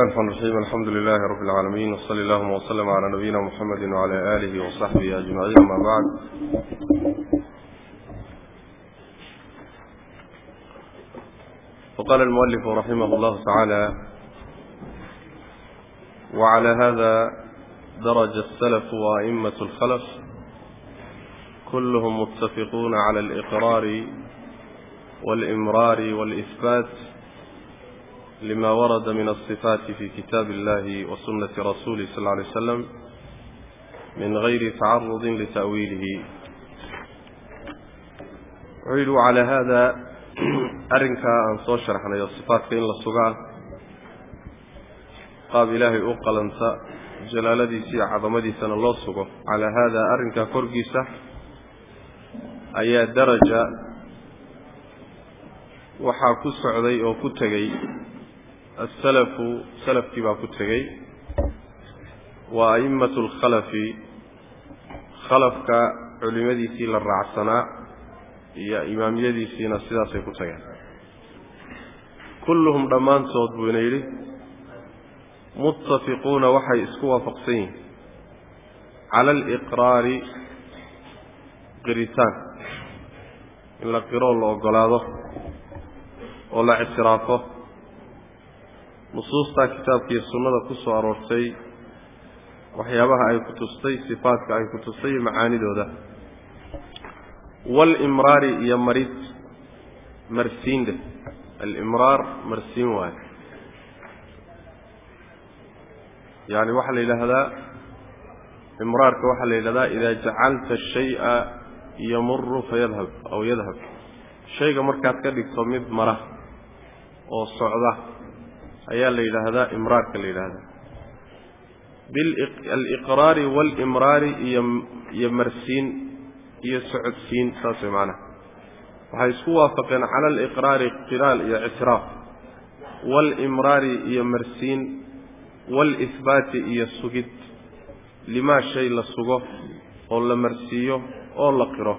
الرحمن الرحيم الحمد لله رب العالمين وصلى اللهم وسلم على نبينا محمد وعلى آله وصحبه أجمعين أما بعد. وقال المؤلف رحمه الله تعالى وعلى هذا درج السلف وأئمة الخلف كلهم متفقون على الإقرار والإمرار والإثبات لما ورد من الصفات في كتاب الله وسنة رسوله صلى الله عليه وسلم من غير تعرض لتأويله عيدوا على هذا أرنك أن صوشرحنا الصفات كإن للصقاء قاب إلهي أقل أنت جلالدي سي عظمدي سنة الله الصقاء على هذا أرنك كرقسة أي درجة waxaa ku socday oo ku tegey asalafu salafkii baa ku tegey. Waa a'immatu alkhalafi khalafka culimadiisii la raacsanaa iyo imaamyadiisiina sidaasay ku tageen. Kulluhum dhammaantood buu ina yidhi muttafiquuna waxay isku waafaqsan yihiin cala aliqraari qiritaan. In la qiroo la ogolaado oo la ictiraafo nusuustaa kitaabka iyo sunnada ku soo aroortay waxyaabaha ay ku tustay sifaadka ay ku tustay iyo macaanidooda. Waalimraari iyo marid marsiin dheh alimraar marsiin waayo yani waxaa la yidhaahdaa imraarka waxaa la yidhahdaa idaa jacalta shaya yamuru fayadhab aw yadhab shayga markaad ka dhigto mid mara oo socda ayaa la yidhaahdaa imraarka la yidhaahdaa. Bialiqraari waalimraari iyo iyo marsiin iyo socodsiin saas way macanaha waxay isku waafaqeen cala aliqraari qiraal iyo ictiraaf waalimraari iyo marsiin waalihbaati iyo sugid. Limaa shay la sugo oo la marsiiyo oo la qiro.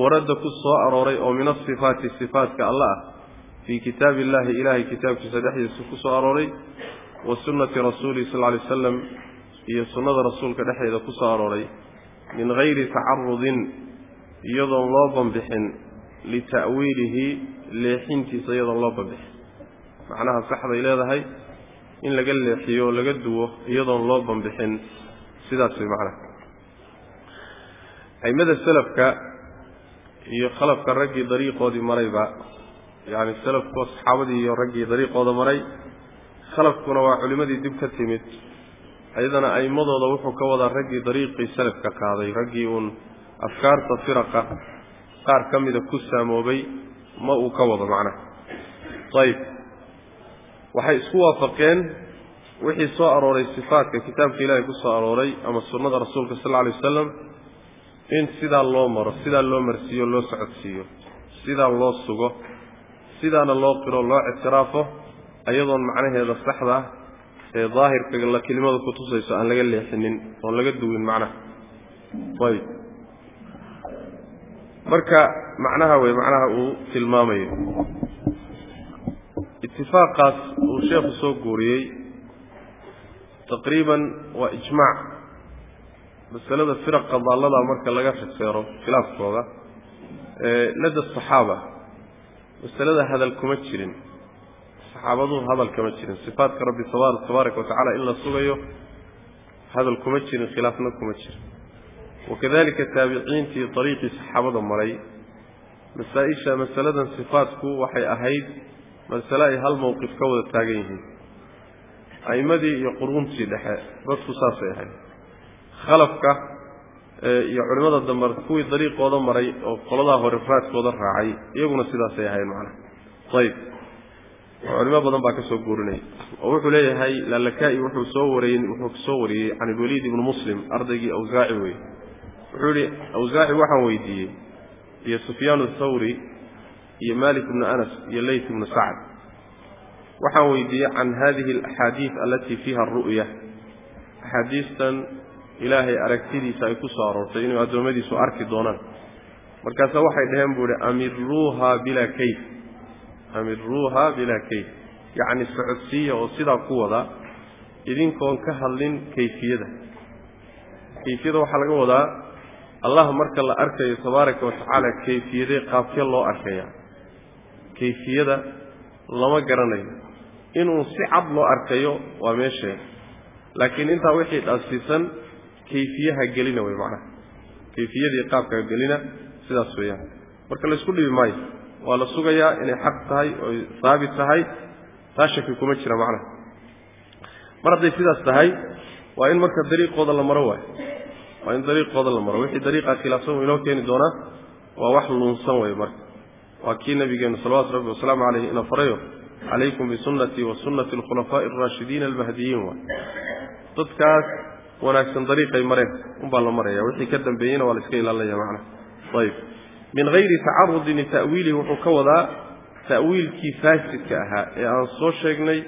Waradda ku soo arooray oo min asifaati sifaatka alla ah fii kitaabi illahi ilaahay kitaabkiisa dhexdiisa ku soo arooray wa sunnati rasuulihi sal ly slam iyo sunnada rasuulka dhexdeeda ku soo arooray min gayri tacarudin iyadoon loo banbixin lita'wiilihi leexintiisa iyadoon loo banbixin macnaha saxday leedahay in laga leexiyo oo laga duwo iyadoon loo banbixin sidaas way macnaha aimada selafka iyo khalafka raggii dariiqoodii marayba yacni salafku saxaabadii iyo raggii dariiqooda maray khalafkuna waa culimmadii dib ka timid. Ayadana a'imadooda wuxuu ka wadaa raggii dariiqii salafka qaaday raggii uun afkaarta firaqa qaar ka mida ku saamoobay ma uu ka wado macnaha ayib waxay isku waafaqeen wixii soo arooray sifaatka kitaabka ilaahay ku soo arooray ama sunnada rasuulka sal alla alay wasalam in sidaa loo maro sidaa loo marsiiyo loo socodsiiyo sidaa loo sugo sidaana loo qiro loo ictiraafo ayadoon macnaheeda saxda ah ee daahirka la kelimada ku tusayso aan laga leexinin oon laga duwin macnaha. Ayb marka macnaha wey macnaha uu tilmaamayo itifaaqaas uu sheekhu soo guuriyey taqriiban waa ijmaac. Masalada firaqa daallada marka laga rifeero khilaafkooda lada saxaaba masalada hadal kuma jirin saxaabaduhu hadal kama jirin sifaatka rabbi tabaaraka watacala in la sugayo hadal kuma jirin khilaafna kuma jirin. Wakadalika taabiciintii dariiqii saxaabada maray masaa-isha masaladan sifaatku waxay ahayd masale ay hal mowqif ka wada taagan yihiin. A'imadii iyo quruuntii dhexe dadku saasay ahayd. Khalafka iyo culimmada dambe kuwii dariiqooda maray oo qoladaa hore raadkooda raacay iyaguna sidaasay ahayd macnaha. Ayib culimo badan baa ka soo guurinaya oo wuxuu leeyahay lalaka-i wuxuu soo wariyey wuxuu soo wariyey can ilwaliid ibni muslim ardaygii awsaaci wey wuxuu yihi awsaaci waxaan weydiiyey iyo sufyaan athawri iyo malik ibnu anas iyo leyt ibnu sacd waxaan weydiiyey can hadihi alaxaadiid alatii fiiha aru'ya axaadiistan ilaahay aragtidiisa ay ku soo aroortay inuu addoommadiisu arki doonaan. Markaasa waxay dhaheen buu ihi amiruuha bilaa kayf. Amiruuha bilaa kayf. Yacni socodsiiya oo sidaa ku wada idinkoon ka hadlin kayfiyada. Kayfiyada waxaa laga wadaa allah marka la arkayo tabaaraka wa tacaala kayfiyadee qaabkee loo arkaya kayfiyada lama garanayo. Inuu si cad loo arkayo waa meesheeda. Laakiin intaa wixii dhaasiisan kayfiyaha gelina wey macnaha. Kayfiyadii qaabka gelina sidaas weeyaan. Marka laysku dhibi maayo waa la sugayaa inay xaq tahay oy haabit tahay taa shaki kuma jira macnaha. Mar hadday sidaas tahay waa in marka dariiqooda la maro waayo. Waa in dariiqooda la maro. Wixii dariiqaa khilaafsan uu inoo keeni doonaa waa wax luunsan wey marka. Waa kii nabigeenu salawatu rabbi wasalaamu caleyhi ina farayo calaykum bisunnatii wa sunnati alkhulafaa'i alraashidiina almahdiyiin waay dadkaas wanaagsan dariiqay mareen. Unbaa la maraya. Wixii ka dambeeyeyna waa la iska ilaalinaya macnaha ayib. Min hayri tacarudin lita'wiilihi wuxuu ka wadaa ta'wiilkii faasidka ahaa ee aan soo sheegnay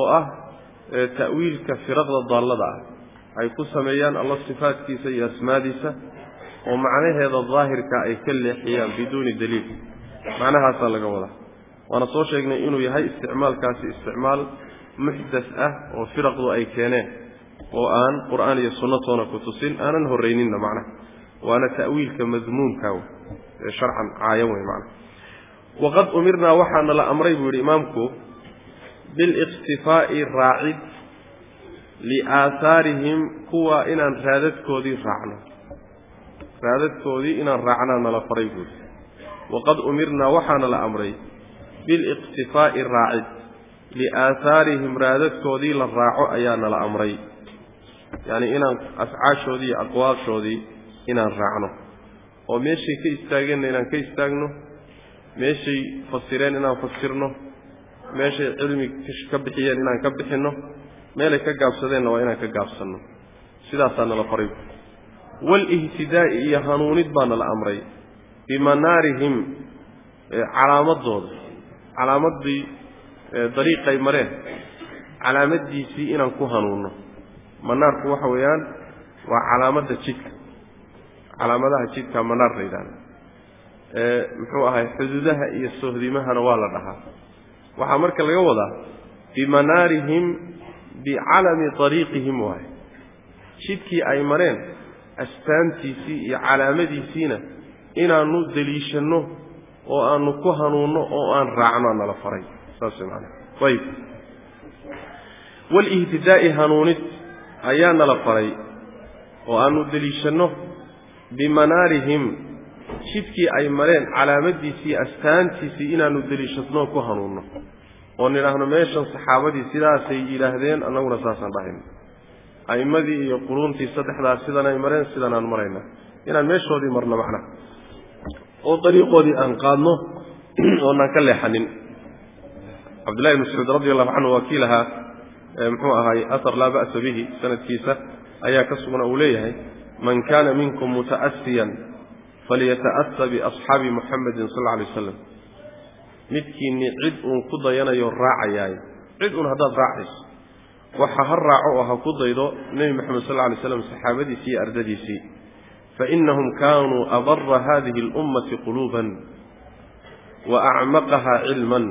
oo ah ta'wiilka firaqda daallada ah. Ay ku sameeyaan alla sifaadkiisa iyo asmaadiisa oo macnaheeda daahirka ay ka leexiyaan biduuni daliil. Macnahaasaa laga wadaa. Waana soo sheegnay inuu yahay isticmaalkaasi isticmaal muxdas ah oo firaqdu ay keeneen oo aan qur'aan iyo sunnatoona ku tusin aanan horrayninna macnaha waana ta'wiilka madmuumka ee sharcan caayan wey macnaha waqad umirnaa waxaana la amray buu yidhi imaamku biliqtifaa'i raacid liaahaarihim kuwa inaan raadadkoodii raacno. Raadadkoodii inaan raacnaa nala faray buuri waqad umirnaa waxaana la amray biliqtifaa'i raacid liaahaarihim raadadkoodii la raaco ayaa nala amray yacni inaan afcaashoodii iyo aqwaashoodii inaan raacno. Oo meeshay ka istaageenna inaan ka istaagno meeshay fasireen inaan fasirno meeshay cilmi ka bixiyeen inaan ka bixinno meelay ka gaabsadeenna waa inaan ka gaabsanno. Sidaasaa nala faray waalihtidaa'i iyo hanuunid baa nala amray. Bimanaarihim calaamadooda calaamadii dariiqay mareen calaamaddiisii inaan ku hanuunno manaarku waxa weeyaan waa calaamadda jidka calaamadaha jidka manaar la yidhahda muxuu ahay xuduudaha iyo sohdimahana waa la dhahaa. Waxaa marka laga wadaa bimanaarihim bicalami ariiqihim waaye jidkii ay mareen astaantiisii iyo calaamadiisiina inaanu deliishanno oo aanu ku hanuunno oo aan raacno nala faray. Saas maana ayib walihtidaa'i hanuunid ayaa nala faray oo aanu deliishanno bimanaarihim jidkii ay mareen calaamadiisii astaantiisii inaanu deliishanno ku hanuunno oo nidhaahno meeshan saxaabadii sidaasay yidhaahdeen annaguna saasaan dhahayno a'immadii iyo quruuntii saddexdaas sidanay mareen sidanaan marayna. Inaan meeshoodii marno macnaha oo dariiqoodii aan qaadno oonaan ka leexanin. Cabdullahi bn mascuud radi allahu canhu waa kii lahaa muxuu ahaay ahar laa ba'sa bihi sanadkiisa ayaa ka sugna uu leeyahay man kana minkum muta'asiyan falyata'asa biasxaabi muxamedin sal alay wasalam midkiinni cid uun ku dayanayo raacayaaye cid uun haddaad raacayso waxa ha raaco oo ha ku daydo nebi moxamed sal alay slam saxaabadiisii iyo ardadiisii. Fainahum kaanuu abara hadihi اlummati quluuban waacmaqaha cilman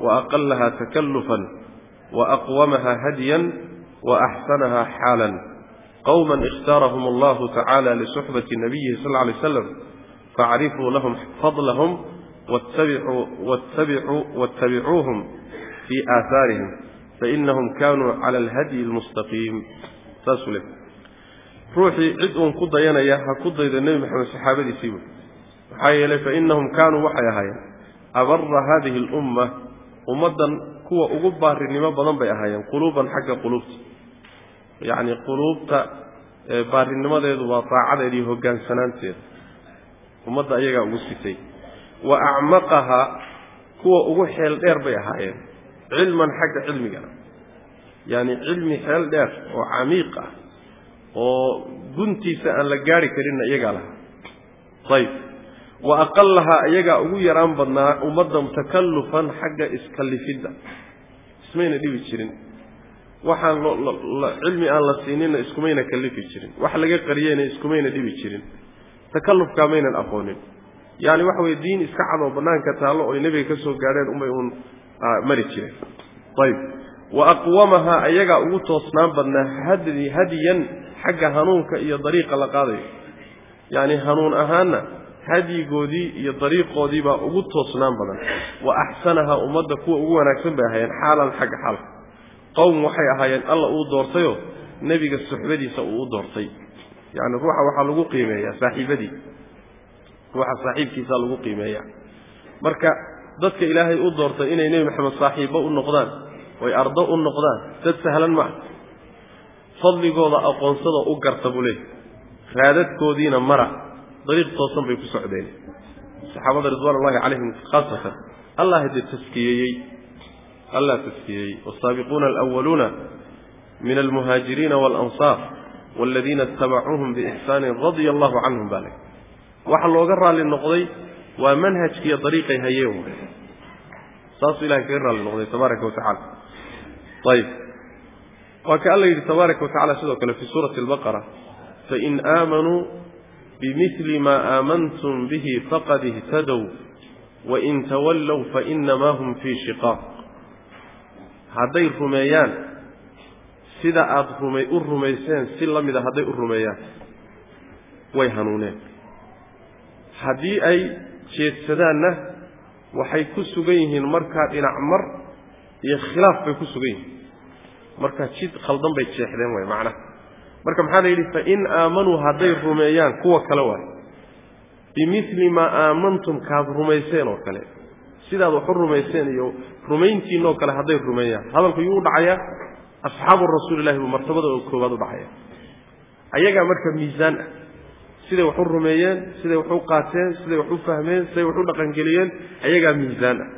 waaqalaha takallufan waaqwamaha hadyan waaxsanaha xaalan qowma ikhtaarahum allahu tacala lisuxbati nabiyihi sal lla alay slam facrifuu lahum fadlahum wattabicuuhum fii aahaarihim fainahum kaanuu cala alhadyi almustaqiim saasuu le ruuxii cid uun ku dayanaya ha ku daydo nebi maxamed saxaabadiisii maxaa yeelay fainahum kaanuu waxay ahaayeen abara hadihi alumma ummaddan kuwa ugu baarinimo badan bay ahaayeen quluuban xagga quluubta. Yacni quluubta baarinimadeedu waa daacadeeda iyo hogaansanaanteeda ummadda ayagaa ugu sitay. Wa acmaqaha kuwa ugu xeel dheer bay ahaayeen cilman xagga cilmigana. Yacni cilmi xeel dheer oo camiiq ah oo guntiisa aan la gaari karinna iyagaa lahaa. Ayib wa aqalahaa iyagaa ugu yaraan badnaa ummaddan takallufan xagga iskallifidda ismayna dhibi jirin. Waxaan cilmi aan la siininna iskumayna kallifi jirin. Wax laga qariyeyna iskumayna dhibi jirin. Takallufkaa maynan aqoonin. Yacni waxa weye diin iska cadoo bannaanka taallo oy nebiga ka soo gaadheen unbay uun mari jireen ayib wa aqwamahaa ayagaa ugu toosnaan badnaa hadi hadiyan xagga hanuunka iyo dariiqa la qaadayo. Yacni hanuun ahaanna hadyigoodii iyo dariiqoodii baa ugu toosnaan badan. Wa axsanahaa ummadda kuwa ugu wanaagsan bay ahaayeen xaalan xagga xaalka qowm waxay ahaayeen alla uu doortayoo nebiga suxbadiisa uu u doortay. Yacni ruuxa waxaa lagu qiimeeyaa saaxiibadii. Ruuxa saaxiibkiisaa lagu qiimeeyaa. Marka dadka ilaahay u doortay inay nebi maxamed saaxiibbo u noqdaan oy ardo u noqdaan dad sahlan ma fadligooda aqoonsada u garta buu leeyahy raadadkoodiina mara dariiq toosan bay ku socdeen. Saxaabada ridwaan ullahi calayhim khaasatan allah de taskiyeeyey allah taskiyeeyey wasaabiquuna alwaluuna min almuhaajiriina waalansaar waladiina itabacuuhum biixsaanin radia allahu canhum baa le waxa looga raalli noqday waa manhajkiiyo dariiqay hayeen saasuu ilahay kaga raalli noqday tabaaraka watacala ayib waa ka alla yidhi tabaaraka watacala sidoo kale fii suurati albaqara fain aamanuu bimili ma aamantum bihi faqad ihtadow wain tawallow fainamaa hum fii shiqaaq hadday rumeeyaan sida rumay u rumayseen si la mida hadday u rumeeyaan way hanuuneen haddii ay jeedsadaanna waxay ku sugan yihiin markaa dhinac mar iyo khilaaf bay ku sugan yihiin marka jid khaldan bay jeexdeen way macnaha marka maxaa la yidhi fain aamanuu hadday rumeeyaan kuwa kale waay bimili maa aamantum kaad rumayseen oo kale. Sidaad wax u rumayseen iyo rumayntiinoo kale hadday rumeeyaan. Hadalku yuu u dhacayaa asxaabu rasuulillahi buu martabada oo koowaad u dhacaya ayagaa marka miisaan ah siday wax u rumeeyeen siday wax u qaateen siday wax u fahmeen siday wax u dhaqangeliyeen ayagaa miisaan. Ah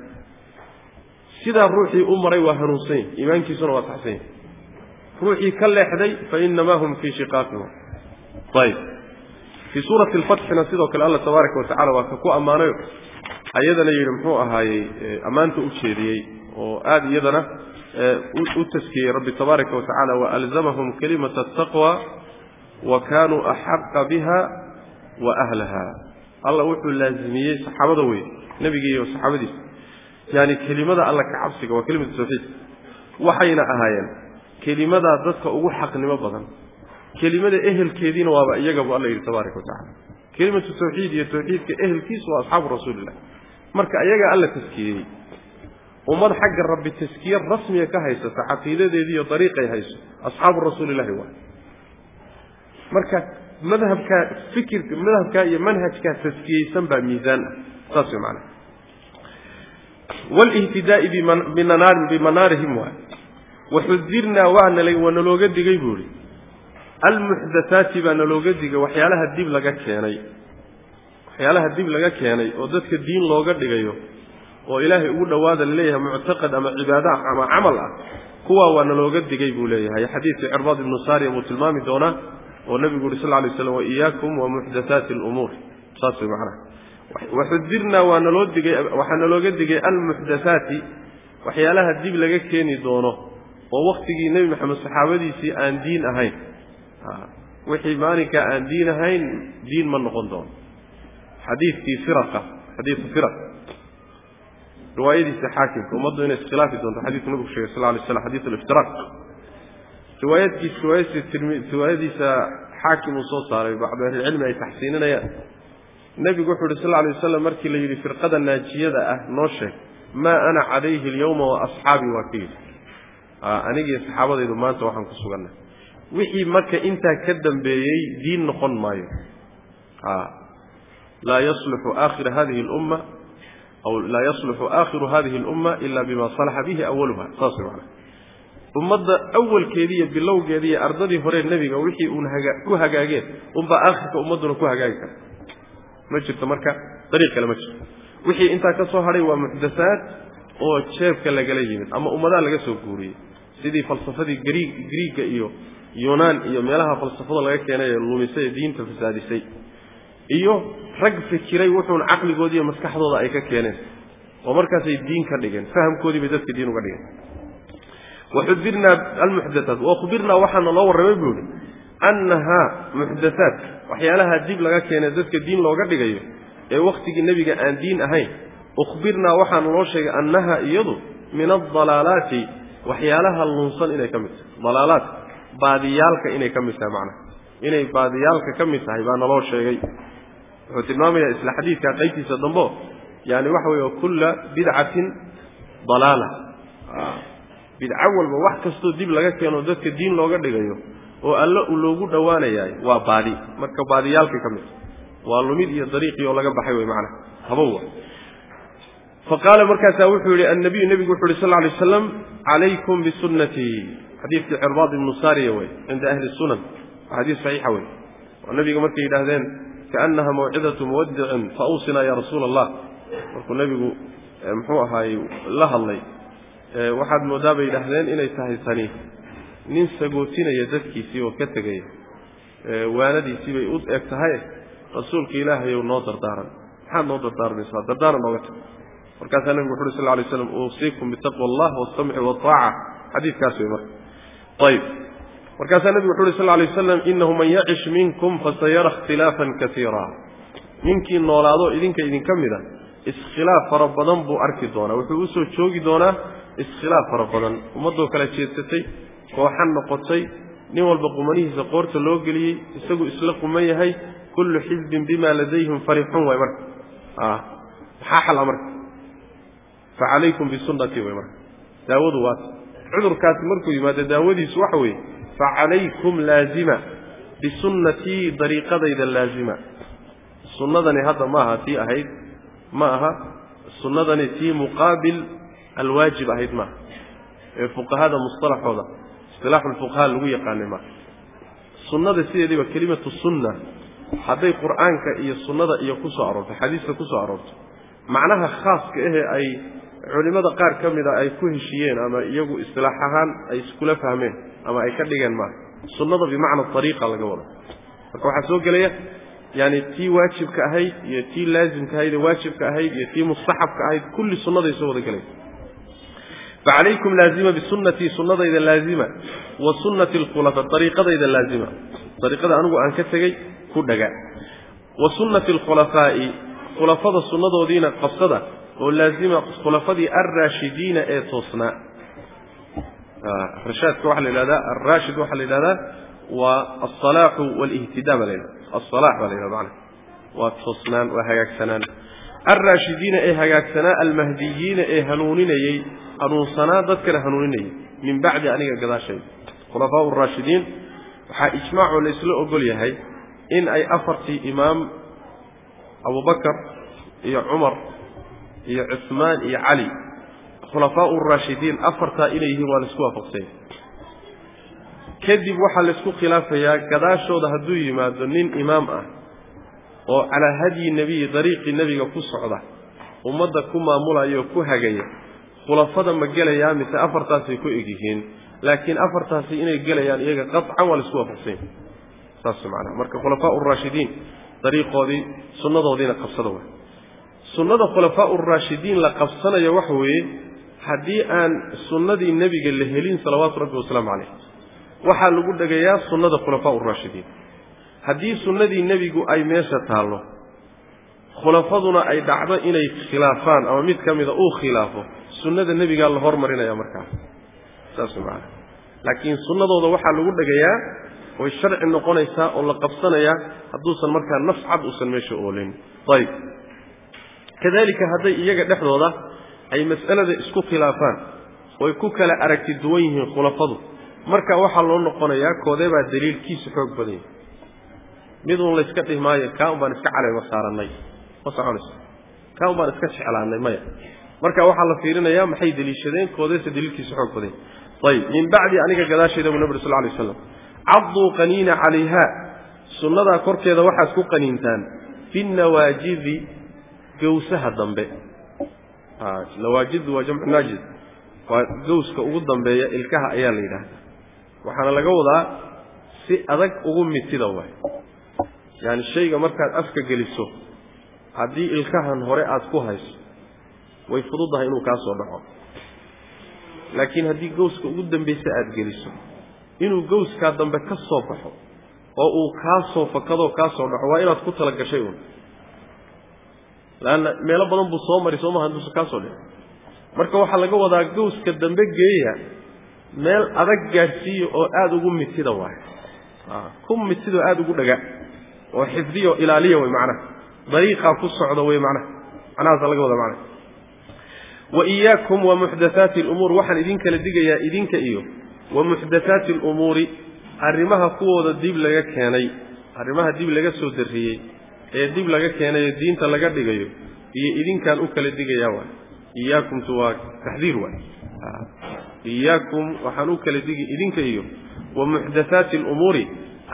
sidaa ruuxii u maray waa hanuunsan yahi iimaankiisuna waa saxsan yahi ruuxii ka leexday fainamaa hum fii shiqaaqin ayib fii suurati alfatxina sidoo kale alla tabaaraka watacala waa ka ku ammaanayo ayadana yidhi muxuu ahaayey ammaanta u jeediyey oo aada iyadana u taskiyey. Rabbi tabaaraka watacala waalzamahum kalimata ataqwa wa kaanuu axaqa biha wa ahlaha. Alla wuxuu laazimiyey saxaabada wey nebigii iyo saxaabadiisa. Yani kelimada alla ka waa kelimatu tawxiid. Waxayna ahaayeen kelimadaa dadka ugu xaqnimo badan. Kelimada ehelkeediina waaba iyaga buu alla yidhi tabaaraka watacala kelimatu tawxiid iyo tawxiidka ehelkiisu waa asxaabu rasuulillah. Marka ayagaa alla taskiyeyey ummad xagga rabbi taskiye rasmiga ka haysata caqiidadeediiyo dariiqay hayso asxaabu rasuulillahi waa. Marka madhabkaa fikirka madhabkaa iyo manhajkaa taskiyeysan baa miisaan ah. Saas way macanaha wlihtidaai bimanaarihim waay waxudirnaa waanal waa nalooga digay buu ihi almuxdathaati baa nalooga digay waxyaalaha dib laga keenay. Waxyaalaha dib laga keenay oo dadka diin looga dhigayo oo ilaahay ugu dhowaada la leeyahay muctaqad ama cibaada ama camal ah kuwaa waa nalooga digay buu leeyahay. Xadiidka cirbaad ibnu saariya buu tilmaami doonaa oo nebigu yuri sal lay slam waiyaakum wa muxdathaati lumuur saas way macnaha. Waxudirnaa waa naloo digay waxaa nalooga digay almuxdathaati waxyaalaha dib laga keeni doono oo waktigii nebi maxamed saxaabadiisii aan diin ahayn. Wixii maalinkaa aan diin ahayn diin ma noqon doono. Xadiidkii firaqa xadiidu firaq. Riwaayadiisa xaakimka ummaddu inay iskhilaafi doonto xadiidku nabigu shegay sal lay slam xadiid aliftiraaq riwaayadkiis riwaayadiisa xaakim uu soo saaray bacdu ahlilcilmi ay taxsiininayaan nebigu wuxuu yidhi sal lla alay waslam markii la yidhi firqada naajiyada ah noo sheeg maa ana calayhi alyawma wa asxaabii waa ka yidhi anigii saxaabadaydu maanta waxaan ku sugannahay wixii marka intaa ka dambeeyey diin noqon maayo. Laa yasluxu aakhiru hadihi lumma aw laa yasluxu aakhiru hadihi alumma ila bima salaxa bihi awaluha saas macana ummadda awalkeedii iyo bilowgeedii iyo ardadii hore nebiga wixii uun ku hagaageen unbaa aakhirka ummadduna ku hagaagi karta ma jirto marka? Dariiq kale ma jirto. Wixii intaa ka soo hadhay waa muxdathaad oo jeebka lagala yimid ama ummadaha laga soo guuriyey sidii falsafadii grii griigga iyo yunaan iyo meelaha falsafada laga keenay ee lumisay ee diinta fasaadisay. Iyo rag fikiray wuxuun caqligoodiiyo maskaxdooda ay ka keeneen. Oo markaasay diin ka dhigeen. Fahamkoodii bay dadka diin uga dhigeen. Waxudirnaa almuxdathaat wakhbirnaa waxaana loo warramay buu ihi annahaa muxdathaat waxyaalaha dib laga keenay dadka diin looga dhigayo ee wakhtigii nebiga aan diin ahayn. Ukhbirnaa waxaana loo sheegay annaha iyadu min aldalaalaati waxyaalaha lunsan inay ka mid tahay. Dalaalaadka baadiyaalka inay ka mid tahay macnaha. Inay baadiyaalka ka mid tahay baa naloo sheegay. Wuxuu tilmaamayaa isla xadiidka qaybtiisa dambo yani waxa weeye kulla bidcatin dalaala. Bidco walba wax kastoo dib laga keeno dadka diin looga dhigayo oo alle u loogu dhowaanayaay waa baadi. Marka baadiyaalkay ka mid tahay. Waa lumid iyo dariiqii oo laga baxay wey macnaha. Habowa faqaala markaasaa wuxuu yihi annabiyu nebigu wuxu yhi sal lla alay waslam calaykum bisunnatii xadiidkii cirbaad ibnu saariya wey cinda ahli sunan waa xadiis saxiixa wey oo nabiga markay yidhaahdeen kaannaha mawcidatu muwadicin fa awsinaa ya rasuula allah markuu nebigu muxuu ahaay la hadlay waxaad moodaa bay yidhaahdeen inay tahay tani nin sagootinaya dadkiisii oo ka tegaya waanadiisii bay u eg tahay rasuulka ilaahayow noo dardaaran maxaad noo dardaaranaysaa dardaaran nooga tag markaasaa nebigu wuxu uhi sal ly slam uusiikum bitaqwa allah wasamci waaaca xadiidkaas wey marka ayib markaasaa nebigu wuxu uhi sal lay waslam inahu man yacish minkum fasayara ikhtilaafan kaiira ninkii noolaado idinka idinka mida iskhilaaf fara badan buu arki doonaa. Wuxuu u soo joogi doonaa iskhilaaf fara badan. Ummaddoo kala jeedsatay kooxan noqotay nin walba qumanihiisa qoorta loo geliyey isagu isla quman yahay kullu xisbin bima ladayhim farixun way marka maxaa xala marka fa calaykum bisunnatii way marka daawadu waata cudurkaasi markuu yimaado daawadiisu waxa weeye fa calaykum laazima bisunnatii dariiqadayda laazima sunnadani hadda ma aha tii ahayd ma aha sunnadani tii muqaabil alwaajib ahayd maaha ee fuqahada musطalaxooda istilaaxu lfuqaha lagu yaqaanay maaha sunnada sideediiba kelimatu sunna hadday qur'aanka iyo sunnada iyo ku soo aroorto xadiista ku macnaha khaaska ahee ay culimmada qaar ka mida ay ku heshiiyeen ama iyagu istilaax ahaan ay iskula fahmeen ama ay ka dhigeen maaha sunnada bimacna ariiqa laga wado. Marka waxaa soo gelaya yani tii waajibka ahayd iyo tii laazimka ahayd ee waajibka ahayd iyo tii mustaxabka ahayd kulli sunnaday soo wada gelay facalaykum laazima bisunnatii sunnadayda laazima wa sunnati alkhulafa ariiqadayda laazima. Ariiqada anigu aan ka tegey ku dhaga. Wa sunnati alkhulafaa'i khulafada sunnadoodiina qabsada oo laazima khulafadii alraashidiina ee toosnaa. Rashaadka waxaa la yidhahdaa alraashid waxaa la yidhahdaa waa alsalaaxu walihtidaa baa la yidhahda alsalaax baa la yidhahda macana waa toosnaan waa hagaagsanaan. Alraashidiina ee hagaagsanaa almahdiyiina ee hanuuninayey hanuunsanaa dadkana hanuuninayay min bacdi aniga gadaashayda khulafaau raashidiin waxaa ijmaacoo la isla ogol yahay in ay afartii imaam abubakar iyo cumar iyo cusmaan iyo cali khulafaau raashidiin afartaa inay yihiin waa la isku waafaqsanya kadib waxaa la isku khilaafayaa gadaashooda hadduu yimaado nin imaam ah oo calaa hadyi nebiyi dariiqii nebiga ku socda ummadda ku maamulaya oo ku hagaya khulafada ma gelayaa mise afartaasay ku eg laakiin afartaasi inay gelayaan iyaga qaطcan waa la isku waafaqsanya saas macnaha. Marka khulafaau raashidiin dariiqoodii sunnadoodiina qabsada waay sunnada khulafaau raashidiin la qabsanayo waxa weeye haddii aan sunnadii nebiga la helin salawaatu rabbi wasalaamu calayh. Waxaa lagu dhegayaa sunnada khulafaau raashidiin. Haddii sunnadii nebigu ay meesha taallo khulafaduna ay dhacdo inay khilaafaan ama mid ka mida uu khilaafo sunnada nebigaa la hormarinaya markaas saas macana laakiin sunnadooda waxaa lagu dhegayaa way sharci noqonaysaa oo la qabsanayaa hadduusan markaa nafs cad uusan meesha oolin. Ayib kadalika hadday iyaga dhexdooda ay mas'alada isku khilaafaan oy ku kala aragti duwan yihiin khulafadu. Marka waxaa loo noqonayaa koodee baa daliilkiisu xoog badan yahay mid uun layska maayo kaa un baan iska caleema saarannay ma soconayso. Kaa un baan iska jeclaannay maya. Marka waxaa la fiirinayaa maxay deliishadeen koodeese daliilkiisu xoog badan yahay ayib. Min bacdi aniga gadaashayda buu nabri sal lla alay waslam cadduu qaniina calayha sunnadaa korkeeda waxaad ku qaniintaan fi nawaajidi gawsaha dambe. Nawaajidu waa jamcu naajid. Waa gawska ugu dambeeya ilkaha ayaa la yidhaahdaa. Waxaana laga wadaa si adag ugu mitida waay. Yaani shayga markaad afka geliso haddii ilkahan hore aad ku hayso way fududahay inuu kaa soo dhaco. Laakiin haddii gawska ugu dambaysa aada geliso inuu gawskaa dambe ka soo baxo oo uu kaa soo fakadoo kaa soo dhaco waa inaad ku tala gashay uun laanna meelo badan buu soo mari soo maha hadduusa kaa soo dhicin marka waxaa laga wadaa gawska dambe geeya meel adag gaadhsiiya oo aada ugu mitida waayo. Ku mitidoo aada ugu dhaga oo xifdiya oo ilaaliya way macnaha dariiqaa ku socda wey macnaha macnahaasa laga wada macnaha wa iyaakum wa muxdathaati alumuur waxaan idin kala digayaa idinka iyo wa muxdathaati alumuuri arrimaha kuwooda dib laga keenay arrimaha dib laga soo darriyey ee dib laga keenayo diinta laga dhigayo iyo idinkaan u kala digayaa waay. Iyaakumtu waa taxdiir waay. Iyaakum waxaan u kala digi idinka iyo wa muxdathaati alumuuri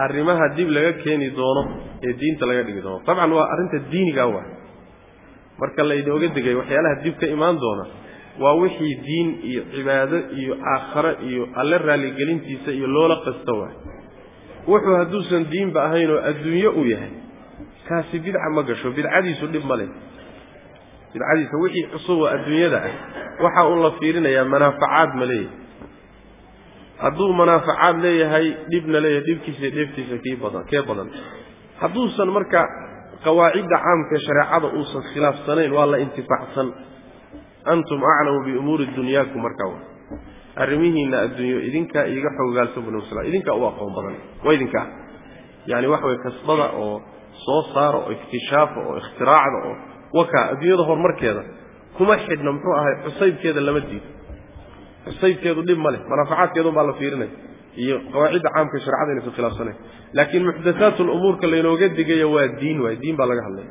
arrimaha dib laga keeni doono ee diinta laga dhigi doono. Dabcan waa arrinta diiniga waay. Marka laydinooga digay waxyaalaha dib ka imaan doona waa wixii diin iyo cibaado iyo aakhare iyo alle raalligelintiisa iyo loola qasto waay. Wuxuu hadduusan diinba ahayn oo adduunyo uu yahay kaasi bidca ma gasho bidcadiisu dhib ma leh. Bidcadiisa wixii cusub oo adduunyada ah waxa uu la fiirinayaa manaafacaad ma leeyahay. Hadduu manaafacaad leeyahay dhibna leeyahay dhibkiisa dheeftiisa kii badan kee badan. Hadduusan marka qawaacidda caamka ee shareecada uusan khilaafsanayn waa la intifaacsan. Antum aclamu biumuuri dunyaakum markaa wa arrimihiina adduunyo idinkaa iiga xogogaalsan bu nabi sal idinkaa u aqoon badan waa idinkaa yani waxa weye kasbada oo soo saara oo ikhtishaafa oo ikhtiraacda oo wakaa adduunyada horumarkeeda kuma xidhna muxuu ahay xusaybkeeda lama diido xusaybkeedu dhib ma leh manaafacaadkeedun baa la fiirinaya iyo qawaacidda caamka sharecada inaysan khilaafsanayn laakiin muxdathaat lumuurka laynooga digaya waa diin waay diin baa laga hadlaya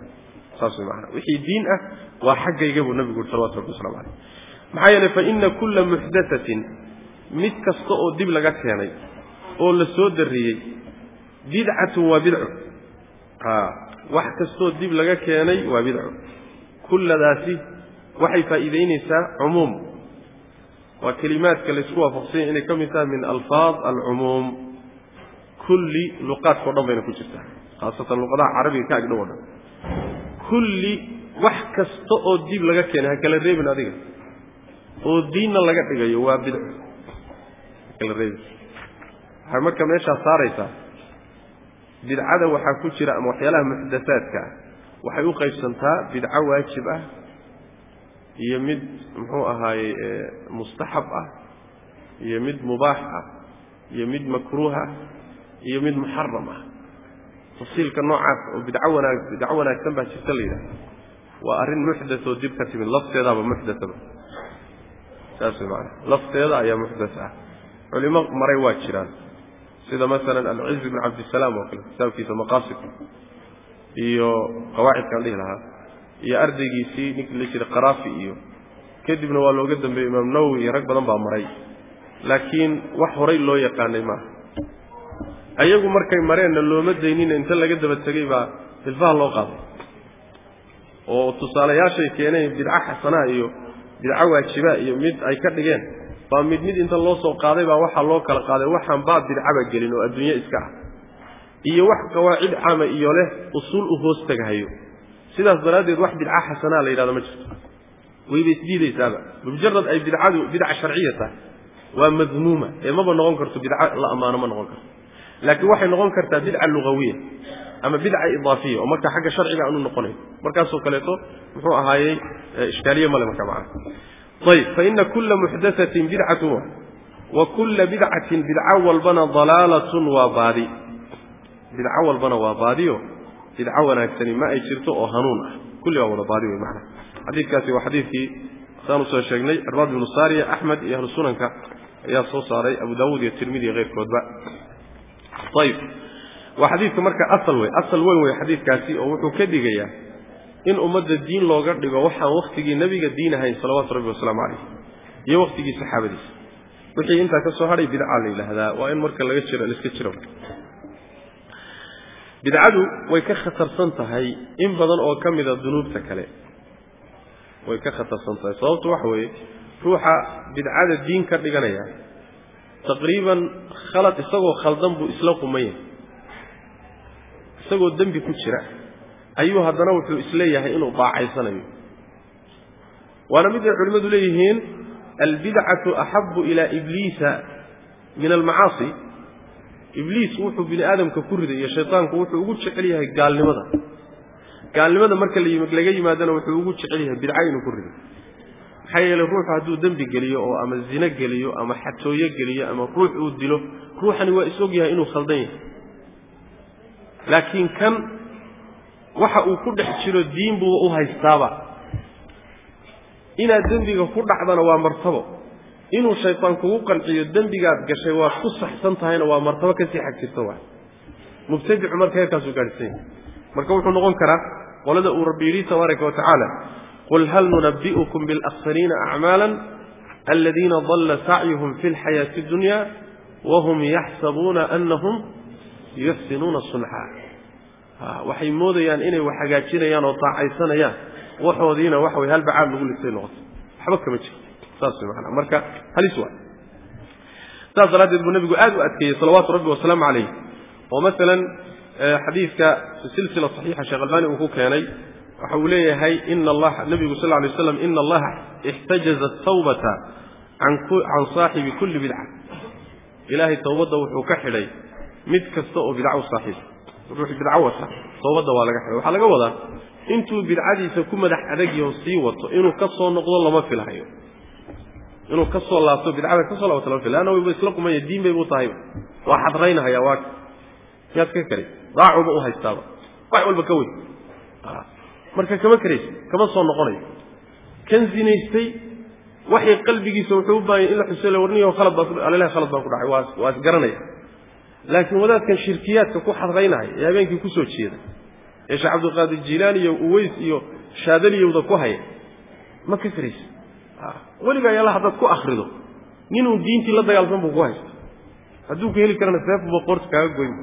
saas way maanaa wixii diin ah waa xaggayga buu nabigu uri salawatu rabbi waslamu caleyh maxaa yeelay fa ina kulla muxdathatin mid kasta oo dib laga keenay oo la soo darriyey bidcatun waa bidco wax kastoo dib laga keenay waa bidco kulladaasi waxay faa'iidaynaysaa cumuum. Waa kelimaadka laysku waafaqsanya inay ka mid tahay min alfaad alcumuum. Kulli luqaadkao dhan bayna ku jirtaa khaasatan luqadaha carabiga ka agdhow o dhan. Kulli wax kasta oo dib laga keenay ha kala reebin adiga. Oo diinna laga dhigayo waa bidco ha kala reebin. Waxay marka meeshaa saaraysaa bidcada waxaa ku jira ama waxyaalaha muxdathaadka ah. Waxay u qaybsantaa bidco waajib ah iyo mid muxuu ahaaye mustaxab ah iyo mid mubaax ah iyo mid makruuh ah iyo mid muxaram ah. Tafsiilka noocaas oo bidco wanaag bidco wanaagsan baa jirta la yidhaha waa arrin muxdath oo dib ka timid lafteedaaba muxdathaba saas way macanaa lafteeda ayaa muxdath ah. Culimo maray waa jiraan sida masalan alciz bn cabdisalaam oo kale kitaabkiisa maqaasid iyo qawaacidkaan dhihi lahaa iyo ardaygiisii ninkii la jira qaraafi iyo kadibna waa looga dambeeyey imaam nawowi iyo rag badan baa maray. Laakiin wax horay loo yaqaanay maaha. Ayagu markay mareenna looma daynina inta laga daba tegey baa hilfaha loo qaaday. Oo tusaalayaashay keeneen bidco xasanaa iyo bidco waajibaa iyo mid ay ka dhigeen baa mid mid inta loo soo qaaday baa waxaa loo kala qaaday waxaan baa bidcaba gelin oo adduunye iska ah. Iyo wax qawaacid caama iyo leh usuul u hoos tagahayo. Sidaas daraaddeed wax bidca xasanaa la yidhahdo ma jirto. Wayba isdiidaysaaba bimujarad ay bidcadu bidca sharciya tahay. Waa madmuuma. Ee maba noqon karto bidca la ammaano ma noqon karto. Laakiin waxay noqon kartaa bidca lugawiya ama bidca idaafiya oo marka xagga sharciga aanu noqonayn. Markaasoo kaleeto muxuu ahaayey ishkaaliye male marka macana ayb faina kula muxdathatin bidcatun wa kula bidcatin bidco walbana dalaalatun waa baadi. Bidco walbana waa baadiyo bidco wanaagsani ma ay jirto oo hanuun ah. Kulli waa wada baadi wey macana xadiidkaasi waa xadiidkii saan u soo sheegnay cirbaad ibnu saariya axmed iyo ahlu sunanka ayaa soo saaray abu daawuud iyo tirmidi iyo keyrkoodba ayib waa xadiidka marka asal wey asal weyn wey xadiidkaasi oo wuxuu ka dhigayaa in ummadda diin looga dhigo waxaan waktigii nebiga diin ahayn salawaatu rabbi wasalaamu calayh iyo waktigii saxaabadiisa wixii intaa ka soo hadhay bidcaa la yidhaahdaa waa in marka laga jiro laiska jiro. Bidcadu way ka khatarsan tahay in badan oo ka mida dunuubta kale. Way ka khatarsan tahay. Sababtu waxa weeye ruuxa bidcada diin ka dhiganaya taqriiban khalad isagoo khaldan buu isla qumaya isagoo dembi ku jira ayuu haddana wuxuu is leeyahay inuu daacaysanayo. Waana mid ay culimmadu leeyihiin albidcatu axabu ilaa ibliisa min almacaasi ibliis wuxuu bini aadamka ku riday iyo shaytaanku wuxuu ugu jecel yahay gaalnimada. Gaalnimada marka laga yimaadana wuxuu ugu jecel yahay bidca inuu ku riday maxaa yeeley ruuxu hadduu dembi geliyo oo ama zino geliyo ama xatooyo geliyo ama ruux uu dilo ruuxani waa is og yahay inuu khaldan yahay. Laakiin kan waxa uu ku dhex jiro diin buuba u haystaaba. Inaad dembiga ku dhacdana waa martabo. Inuu shaydaan kugu qanciyo dembigaad gashay waad ku saxsan tahayna waa martabo ka sii xag jirta waay. Mubtadicu marka heerkaasuu gaadhsan yahay marka wuxuu noqon karaa qolada uu rabbi yidhi tabaaraka wa tacaala qul hal nunabi'ukum bialakhsariina acmaala aladiina dalla sacyuhum fi lxayaati addunya wahum yaxsabuuna anahum yuxsinuuna sunca waxay moodayaan inay wax hagaajinayaan oo daacaysanayaan waxoodiina waxa way halbacaad lagu lisay noqoto waxba kama jiro. Saas way maanaa marka halis waay saas daraaddeed buu nebigu aad u adkeeyey salawaatu rabbi wasalaamu calayh oo masalan xadiidka silsila saxiixa sheekh albani uu ku keenay waxa uu leeyahay ina allaha nebigu sal lay slam ina allaha ixtajaza tawbata can saaxibi kulli bidca ilaahay tawbadda wuxuu ka xidhay mid kasta oo bidca u saaxiiba ruux bidco wata. Tawbadda waa laga xidhay. Waxaa laga wadaa intuu bidcadiisa ku madax adagyaho sii wato inuu ka soo noqdo lama filhayo inuu ka soo laabto bidcada ka soo laabto lama fil leanna wayba isla qumaya diin baybu tahayba waa xadraynahaya waa miyaad ka kari? Daacuba u haystaaba. Wax walba ka weyn. Marka kama karayso kama soo noqonayo. Kan zinaystay waxay qalbigiisa wuxuu u baahanya in la xusay warniyo khalad baa allah khalad baan ku dhacay waa waa isgaranaya laakiin wadaadkan shirkiyaadka ku xadraynaya ee habeenkii ku soo jeeda ee sheekh cabdilqaadir jiilaani iyo uways iyo shaadaliyowda ku haya ma ka karayso weligaa yalla haddaad ku akrido ninuu diintii la dagaalsan buu ku haysta hadduu ka heli karana seefuba qoorta kaaga goyn.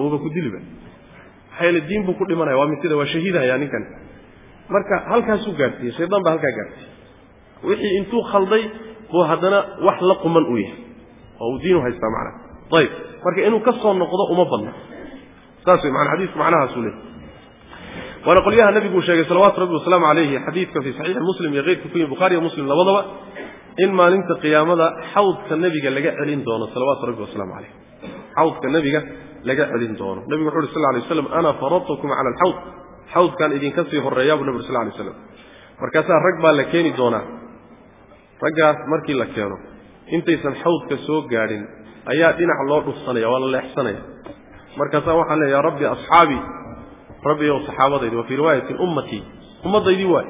Wuuba ku diliba maxaa yeele diin buu ku dhimanaya waa misida waa shahiidahaya ninkan. Marka halkaasuu gaadhsiiyey shaydaan baa halkaa gaadhsiiyey wixii intuu khalday buu haddana wax la quman u yahay oo uu diinu haystaa macnaha. Ayib marka inuu ka soo noqdo uma badna. Saas wey maana xadiisku macnahaasuu leey waana qolyaha nabigu uu sheegay salawaatu rabbi wasalaamu calayhi xadiidka fii saxiixi muslim iyo keyrka ku yimi bukhari iyo muslim labadaba in maalinta qiyaamada xawdka nebiga laga celin doono salawaatu rabbi wasalaamu calayh xawdka nebiga laga celin doono. Nebigu wuxu uhi sal lay slam ana faradtukum cala alxawd. Xawdkan idinka sii horreeyaa buu nebigu sal lay slam markaasaa rag baa la keeni doonaa. Raggaas markii la keeno intaysan xawdka soo gaadhin ayaa dhinac loo dhufsanaya waa la leexsanaya. Markaasaa waxaan leeya ya rabbi asxaabii rabbi ow saxaabadaydi wa fii riwaayatin ummatii ummaddaydii waay.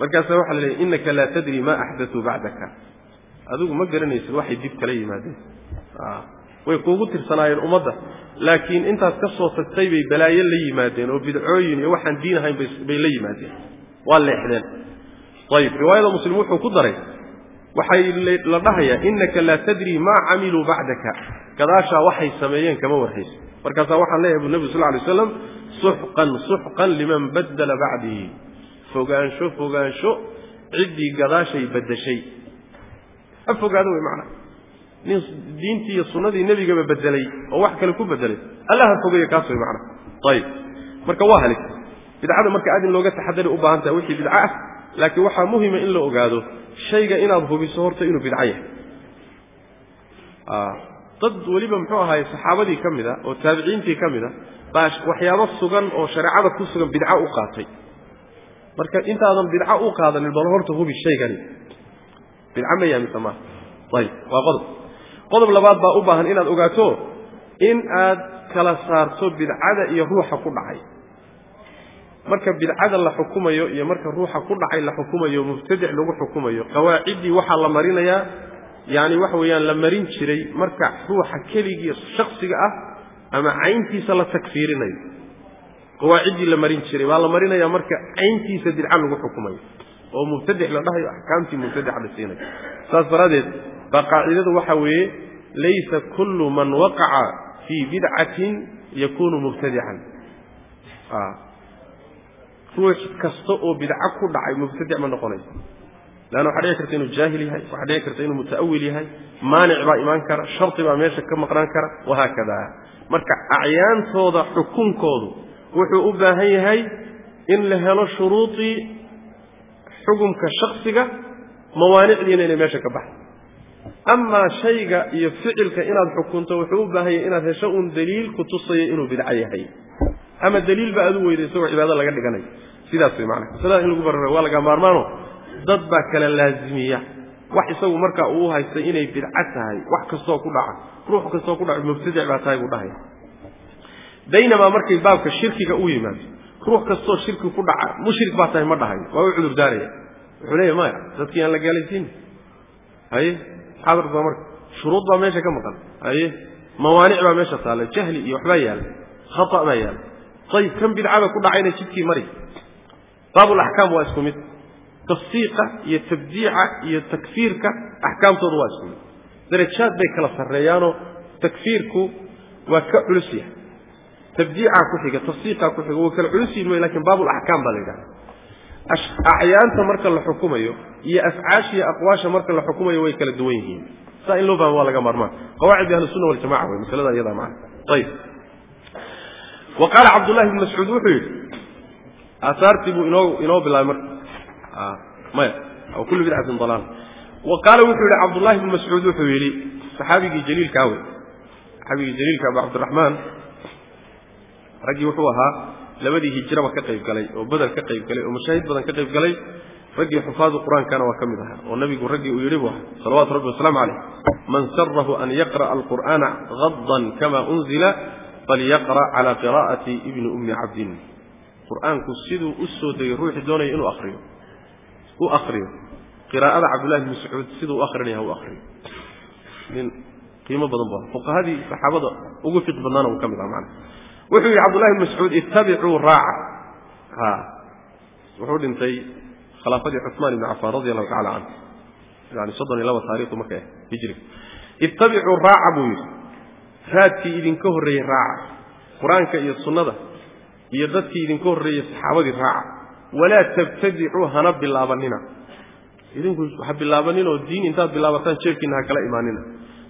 Markaasaa waxaa la leeya innaka laa tadri ma axdatuu bacdaka. Adigu ma garanaysid waxay dib kala yimaadeen. Way kuugu tirsanaayeen ummadda. Laakiin intaad ka soo tagtay bay balaayo la yimaadeen oo bidcooyin iyo waxaan diin ahayn bay la yimaadeen. Waa leexdeen. Ayib riwaayada muslim wuxuu ku daray waxay la dhahayaa innaka laa tadri maa camiluu bacdaka. Gadaashaa waxay sameeyeen kama warhaysa markaasaa waxaan leeyahay bu nebi sal lay slam suxqan suxqan liman baddala bacdii fogaansho fogaansho ciddii gadaashay baddashay. Ha fogaado wey macnaa nin diintii iyo sunnadii nebigaba bedelay oo wax kale ku bedelay alla ha fogeeya kaas way macnaa ayib marka waa halis bidcada marka aad in looga taxadari u baahan tahay wixii bidco ah laakiin waxaa muhima in la ogaado shayga inaad hubiso horta inuu bidco yahay. Dad weliba muxuu ahaay saxaabadii ka mid oo taabiciintii ka mid baa waxyaabo sugan oo shareecada ku sugan bidco u qaatay. Marka intaadan bidco u qaadanin bal horta hubi shaygani. Bidco ma yahay mise maaha ayib waa qodob. Qodob labaad baa u baahan inaad ogaato in aad kala saarto bidcada iyo ruuxa ku dhacay marka bidcada la xukumayo iyo marka ruuxa ku dhacay la xukumayo mubtadic lagu xukumayo qawaaciddii waxaa la marinayaa yacni waxa weeyaan la marin jiray marka ruuxa keligii shaksiga ah ama cayntiisa la takfiirinayo. Qawaaciddii la marin jiray baa la marinaya marka cayntiisa bidca lagu xukumayo oo mubtadic la dhahayo axkaamtii mubtadica la siinayo saas daraaddeed baa qaacidadu waxa weeye laysa kullu man waqaca fii bidcatin yakunu mubtadican ruux kasta oo bidco ku dhacay mubtadic ma noqonayo leanna waxaa dhici karta inuu jaahil yahay waxaa dhici karta inuu muta'awil yahay maanic baa imaan kara shardi baa meesha ka maqnaan kara wahaakada marka acyaantooda xukunkoodu wuxuu u baahan yahay in la helo shuruudii xukumka shaksiga mawaanicdiina inay meesha ka baxdo. Amaa shayga iyo ficilka inaad xukunto wuxuu u baahan yahay inaad hesho uun daliil ku tusaya inuu bidco yahay ama daliilba aad u weyda isagoo cibaado laga dhiganayo sidaas way macana masalada in lagu barara waa laga maarmaano. Dad baa kala laazimiya. Wax isagu markaa uu haystay inay bidca tahay wax kastoo ku dhaca. Ruux kastoo ku dhaco mubtadic baa tahay buu dhahaya. Baynamaa markay baabka shirkiga u yimaado ruux kastoo shirki ku dhaca mushrik baa tahay ma dhahayo. Waa u cudur daaraya. Wuxuu leeya maya dadkii aan la gaalaysiin haye? Maxaad rabtaa marka shuruud baa meesha ka maqan. Haye? Mawaanic baa meesha taalla jahli iyo waxbaa yaalla khata baa yaalla ayib kan bidcada ku dhacayna jidkii mari baabulaxkaam waa isku mid tafsiiqa iyo tabdiica iyo takfiirka axkaamtooda waa isku mid darajaad bay kala sarreeyaanoo takfiirku waa ka culus yahay tabdiicaa ku xiga tafsiiqaa ku xiga waa kala culus yihiin wey laakiin baabulaxkaam baa la yidhahda acyaanta marka la xukumayo iyo afcaashiiyo aqwaasha marka la xukumayo way kala duwan yihiin saa in loo fahmo waa laga maarmaan qawaacid ahlusuna waljamaca wey masalada iyada maana ayib wa qaala cabdullahi bn mascuud wuxuu yidhi aahaartii buu inoo inoo bilaabay marka. Maya wa kullu bidcatin dalaala wa qaala wuxuu yidhi cabdullahi bn mascuud wuxuu yidhi saxaabigii jaliilkaa wey saxaabigii jaliilka abu cabdiraxmaan raggii wuxuu ahaa labadii hijraba ka qayb galay oo bedel ka qayb galay oo mashaahid badan ka qayb galay. Raggii xufaadu qur'aankana waa ka mid ahaa oo nabigu raggii uu yidhi bu ahaa salawatu rabbi wasalaamu caleyh man sarahu an yaqra'a alqur'aana gaddan kama unzila falyaqra' cala qira'ati ibni ummi cabdin qur'aanku siduu u soo degay ruuxii doonaya inuu akriyo u akriyo qiraa'ada cabdullahi bn mascuud siduu u akrinaya ha u akriyo nin qiimo badan bu fuqahadii saxaabada ugu fiq badnaana uu ka mid aha macana wuxuu yidhi cabdullahi bn mascuud ittabicuu raaca. Wuxuu dhintay khilaafadii cuثmaan ibni cafaan radi allahu tacala canhu yani soddon iyo laba taarikhdu marka ah hijriga ittabicuu raaca buu yidhi raadkii idinka horreeyey raaca qur'aanka iyo sunnada iyo dadkii idinka horreeyey saxaabadii raaca. Walaa tabtadicuu hana bilaabanina. Idinku ha bilaabanin oo diin intaad bilaabataan jeefkiina ha kala imaanina.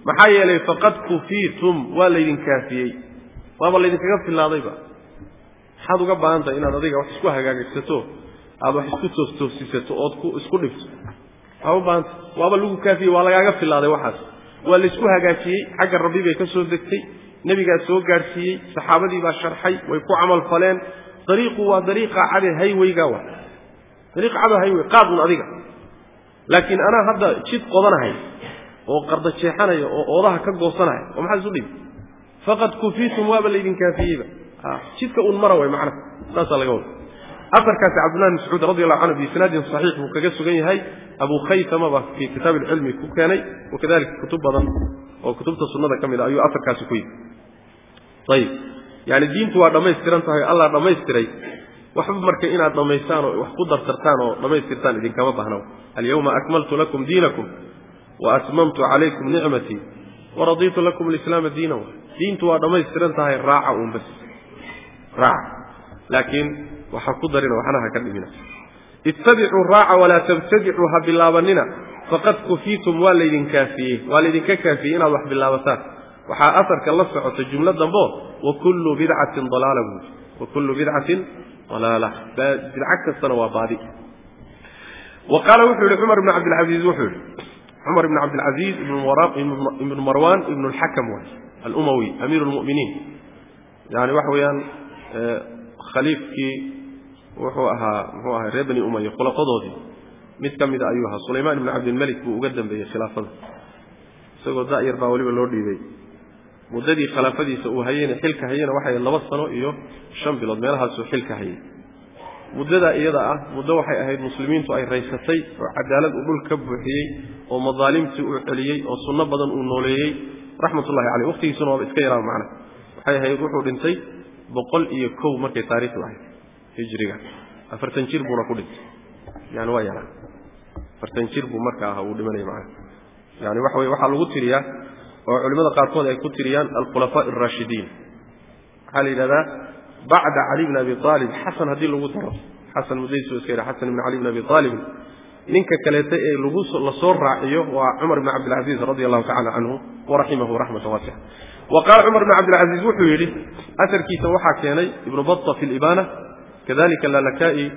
Maxaa yeelay faqad kufiitum waa laydin kaafiyey. Waaba laydinkaga filaadayba maxaad uga baahan tahay inaad adiga wax isku hagaagsato aad wax isku toostoosisato ood ku isku dhibto waxaa u baahanta waaba lagu kaafiyey waa lagaaga filaaday waxaas waa laysku hagaajiyey xagga rabbi bay ka soo degtay nebigaa soo gaadhsiiyey saxaabadii baa sharxay way ku camal faleen dariiqu waa dariiqa cade hayweyga wa dariiqa cado haywey qaadun adiga laakiin anaa hadda jid qodanahay oo qarda jeexanaya oo oodaha ka goosanaya oo maxaad isu dhibi faqad kufiitum waaba laydin kaafiyeyba jidka un mara way macnaha saasaa laga wada aarkaasi cabdullahi bn mascuud radi allahu canhu biisnaadin saxiix buu kaga sugan yahay. Abu khaytama baa fii kitaab ilcilmi ku keenay wakadalika kutub badan oo kutubta sunnada ka mid a ayuu aarkaasi ku yidhi. Ayib yani diintu waa dhammaystiran tahay allah dhammaystiray. Waxba marka inaad dhammaystaan oo wax ku dartartaan oo dhammaystirtaan idinkama bahna alyawma akmaltu lakum diinakum wa atmamtu calaykum nicmatii waradiitu lakum alislaama diina diintu waa dhammaystiran tahay raaca uun bas raaca laakiin waxa ku darina waxna ha ka dhimina ittabicuu raaca walaa tabtadicuu ha bilaabanina. Faqad kufiitum waa laydin kaafiyey. Waa laydinka kaafiyey inaad wax bilaabataan. Waxaa aarka la socota jumlo dambo wa kullu bidcatin dalaala buui wa kullu bidcatin dalaala. Bidca kastana waa baadi. Wa qaala wuxuu yihi cumar ibn cabdilcasiiz wuxuu yihi cumar ibn cabdilcasiiz ibnu marwan ibnu lxakam waay alumawi amiiru lmu'miniin yani waxa weeyaan khaliifkii wuxuu ahaa muxuu ahaa reer bani umaya khulafadoodii mid ka mida ayuu ahaa sulaymaan ibnu cabdilmelik buu uga dambeeyey khilaafada. Isagoo da'yar baa weliba loo dhiibay. Muddadii khilaafadiisa uu hayeyna xilka hayeyna waxay laba sano iyo shan bilood meelahaasuu xilka hayey muddadaa iyada ah muddo waxay ahayd muslimiintu ay raysatay oo cadaalad uu dhul ka buuxiyey oo madaalimtii uu celiyey oo sunno badan uu nooleeyey. Raxmatullahi caleyh waqtigiisuna waaba iska yaraa macna waxay ahayd wuxuu dhintay boqol iyo kow markay taariikhdu ahayd hijriga. Afartan jir buuna ku dhintay. Yani waa yaraa afartan jir buu marka aha uu dhimanaya macna yani waxa weye waxaa lagu tiriyaa oo culimmada qaarkood ay ku tiriyaan alkhulafaa araashidiin waxaa la yidhahdaa bacda cali bn abi aalib xasan haddii lagu daro xasan mudayso iska yidha xasan ibn cali bn abi aalibin ninka kaleeta ee lagu la soo raaciyo waa cumar bn cabdilcaziiz radi allahu tacala canhu waraximahu raxmata waasica wa qaala cumar bn cabdilcaziiz wuxuu yidhi aarkiisa waxaa keenay ibnu bata fi libaana kadalika lalaka'i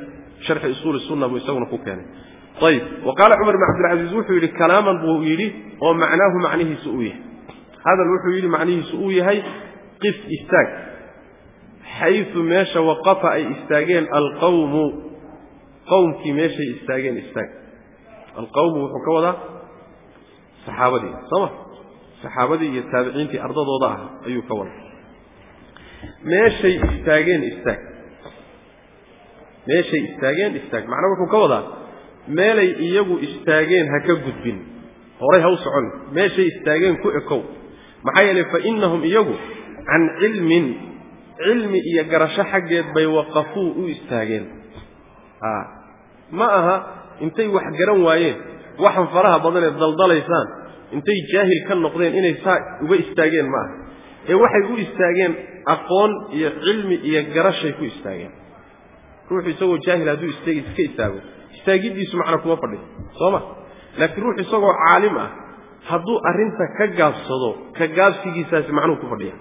sharxi usuuli sunna buu isaguna ku keenay ayib wa qaala cumar bn cabdilcaziiz wuxuu yidhi kalaaman buu yidhi oo macnaahu macnihiisu uu yahay hadal wuxuu yidhi macnihiisu uu yahay qif istaag xaysu meesha waqafa ay istaageen alqawmu qowmkii meeshay istaageen istaag alqawmu wuxuu ka wadaa saxaabadii sooma saxaabadii iyo taabiciintii ardadooda meeshay istaageen istaag macnaa wuxuu ka wadaa meelay iyagu istaageen ha ka gudbin horay ha u socon meeshay istaageen ku ekow maxaa yeelay fa innahum iyagu can cilmin cilmi iyo garasho xaggeed bay waqafuu u istaageen ma aha intay wax garan waayeen waxan faraha badanee daldalaysaan intay jaahil ka noqdeen inay saa uga istaageen ma aha ee waxay u istaageen aqoon iyo cilmi iyo garashay ku istaageen ruuxu isagoo jaahil hadduu istaag iska istaago. Istaagiddiisu macna kuma fadhiyo soo ma? Laakiin ruux isagoo caalim ah hadduu arrinta ka gaabsado ka gaabsigiisaasi macnuhu ku fadhiya.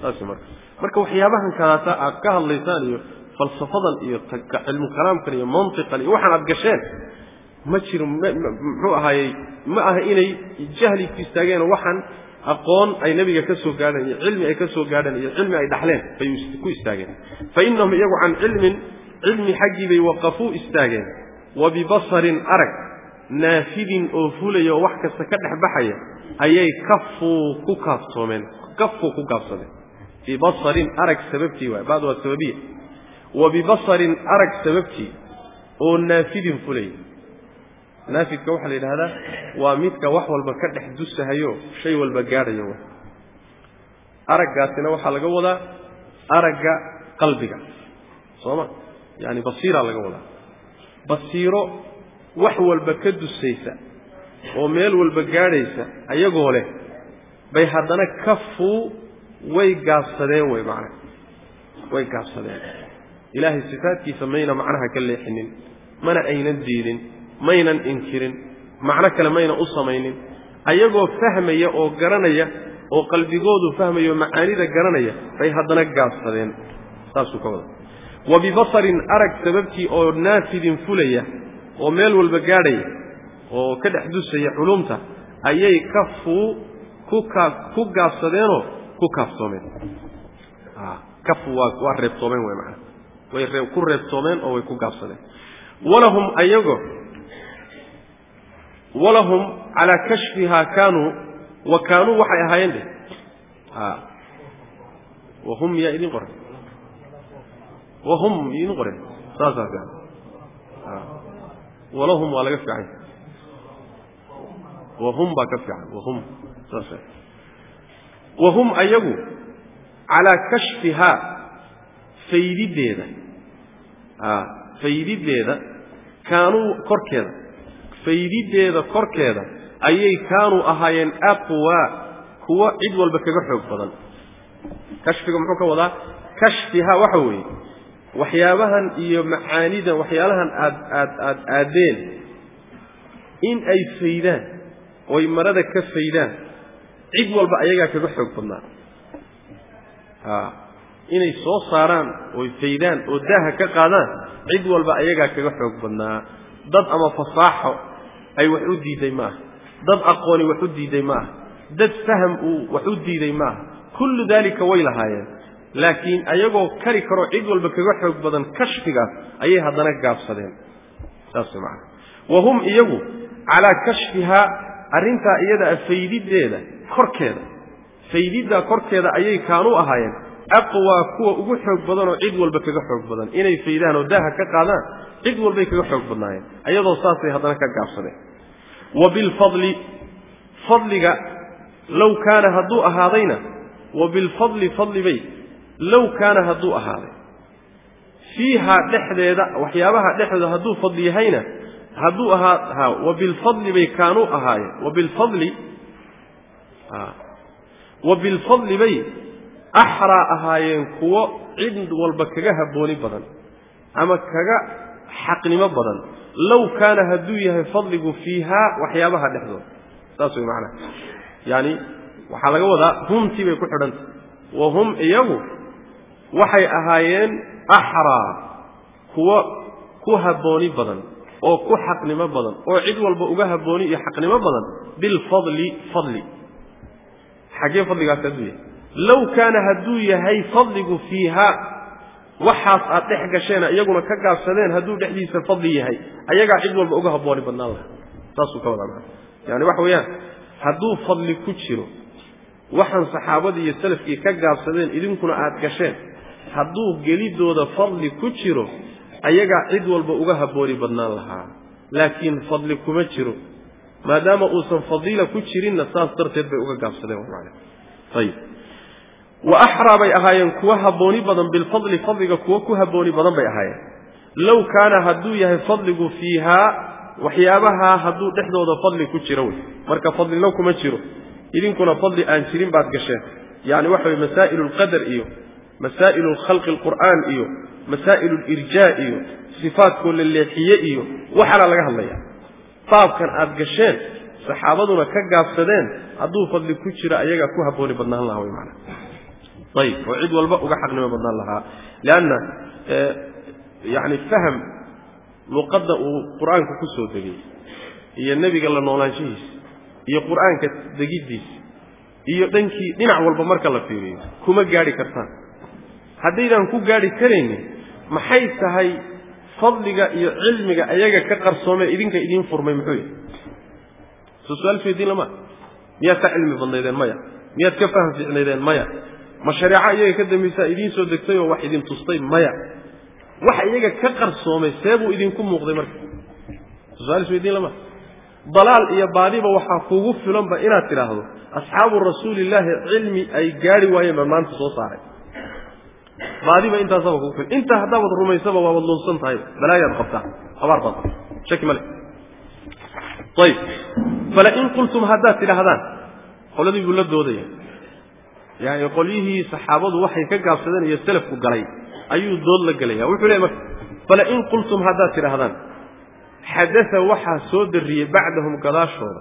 Saas marka. Marka waxyaabahan kalaata aad ka hadlaysaan iyo falsafadan iyo cilmu kalaamkan iyo mantiqan iyo waxaan aad gasheen ma jiro muxuu ahaayey ma aha inay jahli ku istaageenoo waxaan aqoon ay nebiga ka soo gaadheen iyo cilmi ay ka soo gaadheen iyo cilmi ay dhaxleen bay ku istaageen. Fa innahum iyagu can cilmin cilmi xaggii bay waqafuu istaageen. Wa bibasarin arag naafidin oo fulaya oo wax kasta ka dhex baxaya ayay kafuu ku kaaftoomeen kafuu ku gaabsadeen bibasarin arag sababtii waay bad waa sababiya. Wa bibasarin arag sababtii oo naafidin fulaya naafidka waxaa la yidhahdaa waa midka wax walba ka dhex dusahayo shay walba gaadhayo. Araggaasina waxaa laga wadaa aragga qalbiga. Sooma yaani basiiraa laga wadaa. Basiiro wax walba ka dusaysa oo meel walba gaadhaysa ayagoo leh bay haddana kafuu way gaabsadeen wey macna way gaabsadeen. Ilaahay sifaadkiisa mayna macnaha ka leexinin mana aynan diidin maynan inkirin macno kale mayna u samaynin ayagoo fahmaya oo garanaya oo qalbigoodu fahmayo macaanida garanaya bay haddana gaabsadeen saasuu ka wada. Wa bibasarin arag sababtii oo naafidin fulaya oo meel walba gaadhaya oo ka dhex dusaya culumta ayay kafuu ku kaa ku gaabsadeenoo ku kaafsoomeen. Kafu waa reebtoomeen wey maana way ku reebtoomeen oo way ku gaabsadeen walahum ayago ولهم على كشفها كانوا وكانوا وحي أهين له آه. وهم يئن قرن وهم يئن قرن ساسا كان ولهم ولا كف عين وهم با كف عين وهم. ساسا وهم أيجو على كشفها سيدي ليه ذا فيريد ليه كانوا كركذا faydiddeeda korkeeda ayay kaanuu ahaayeen aqwaa kuwo cid walba kaga xoog badan. Kashfiga muxuu ka wadaa? Kashfihaa waxa weeye waxyaabahan iyo macaanida waxyaalahan aad aad aad aadeen in ay faydaan oy marada ka faydaan cid walba ayagaa kaga xoog badnaa. A inay soo saaraan oy faydaan oo daaha ka qaadaan cid walba ayagaa kaga xoog badnaa. Dad ama fasaaxo ay wax u diiday maaha dad aqooni wax u diiday maaha dad faham uu wax u diiday maaha kullu daalika way lahaayeen. Laakiin ayagoo kari karoo cid walba kaga xoog badan kashfigaas ayay haddana gaabsadeen. Saas maana wa hum iyagu calaa kashfihaa arrintaa iyadaa faydiddeeda korkeeda. Faydiddaa korkeeda ayay kaanuu ahaayeen aqwaa kuwa ugu xoog badanoo cid walba kaga xoog badan. Inay faydaan oo daaha ka qaadaan cid walbay kaga xoog badnaayeen. Ayadoo saasay haddana ka gaabsadeen. Wa bilfadli fadliga low kaana hadduu ahaadayna wa bilfadli fadli bay low kaana hadduu ahaaday. Fiihaa dhexdeeda waxyaabaha dhexdooda hadduu fadli yahayna hadduu ahaa ha wa bilfadli bay kaanuu ahaayeen. Wa bilfadli wa bilfadli bay axraa ahaayeen kuwo cid walba kaga habbooni badan ama kaga xaqnimo badan. Low kaana hadduu yahay fadligu fiihaa waxyaabaha dhexdooda. Saas way macanaha yaani waxaa laga wadaa humtii bay ku xidhantah wa hum iyagu waxay ahaayeen axraa kuwo ku habbooni badan oo ku xaqnimo badan oo cid walba uga habbooni iyo xaqnimo badan bilfadli fadli xaggee fadligaasi hadduu yahay low kaana hadduu yahay fadligu fiihaa waxaas aad dhex gasheen iyaguna ka gaabsadeen hadduu dhexdiisa fadli yahay ayagaa cid walba uga habbooni badnaan laha saasuu ka wadaa maa yani waxa weeyaan hadduu fadli ku jiro waxaan saxaabadii iyo salafkii ka gaabsadeen idinkuna aad gasheen hadduu gelidooda fadli ku jiro ayagaa cid walba uga habbooni badnaan lahaa. Laakiin fadli kuma jiro maadaama uusan fadiila ku jirinna saas darteed bay uga gaabsadeen ayib wa axraa bay ahaayeen kuwa habbooni badan bilfadli fadliga kuwa ku habbooni badan bay ahaayeen low kaana hadduu yahay fadligu fiihaa waxyaabahaa hadduu dhexdooda fadli ku jiro wey marka fadlina kuma jiro idinkuna fadli aan jirin baad gasheen yani waxa way masaa'ilu alqadar iyo masaa'ilu khalqi alqur'aan iyo masaa'ilu alirjaa iyo sifaadkoo la leexiye iyo waxaana laga hadlaya baabkan aad gasheen saxaabaduna ka gaabsadeen hadduu fadli ku jiro ayagaa ku habbooni badnaan lahaa wy maana ayib oo cid walba uga xaqnimo badnaan lahaa leanna yani faham luqadda uu qur'aanka ku soo degay iyo nebiga la noolaanshihiisa iyo qur'aanka degiddiisa iyo dhankii dhinac walba marka la fiiriyo kuma gaadhi kartaan haddaydaan ku gaadhi karaynin maxay tahay fadliga iyo cilmiga ayaga ka qarsoomee idinka idiin furmay muxuu yahay soo su'aal isweydiin lama miyaad ka cilmi badnaydeen maya miyaad ka faham fiicnaydeen maya ma shareeco iyaga ka dambaysaa idiin soo degtay oo wax idin tustay maya. Wax iyaga ka qarsoomay see buu idinku muuqday marka. Su'aal isweydiin lama. Dalaal iyo baadiba waxaa kugu filanba inaad tidhaahdo asxaabu rasuulillaahi cilmi ay gaari waayeen baan maanta soo saaray. Baadiba intaasaba kugu filan. Intaa haddaabad rumaysaba waabad lunsan tahay. Balaayaad qabtaa abaar baad qabta. Shaki male. Ayib falain qultum haddaad tidhaahdaan qoladii buu la doodaya yani qolyihii saxaabadu waxay ka gaabsadeen iyo selafku galay ayuu dood la gelaya wuxuu leey marka falain qultum haddaad tidhaahdaan xadaa waxaa soo darriyey bacdahum gadaashooda.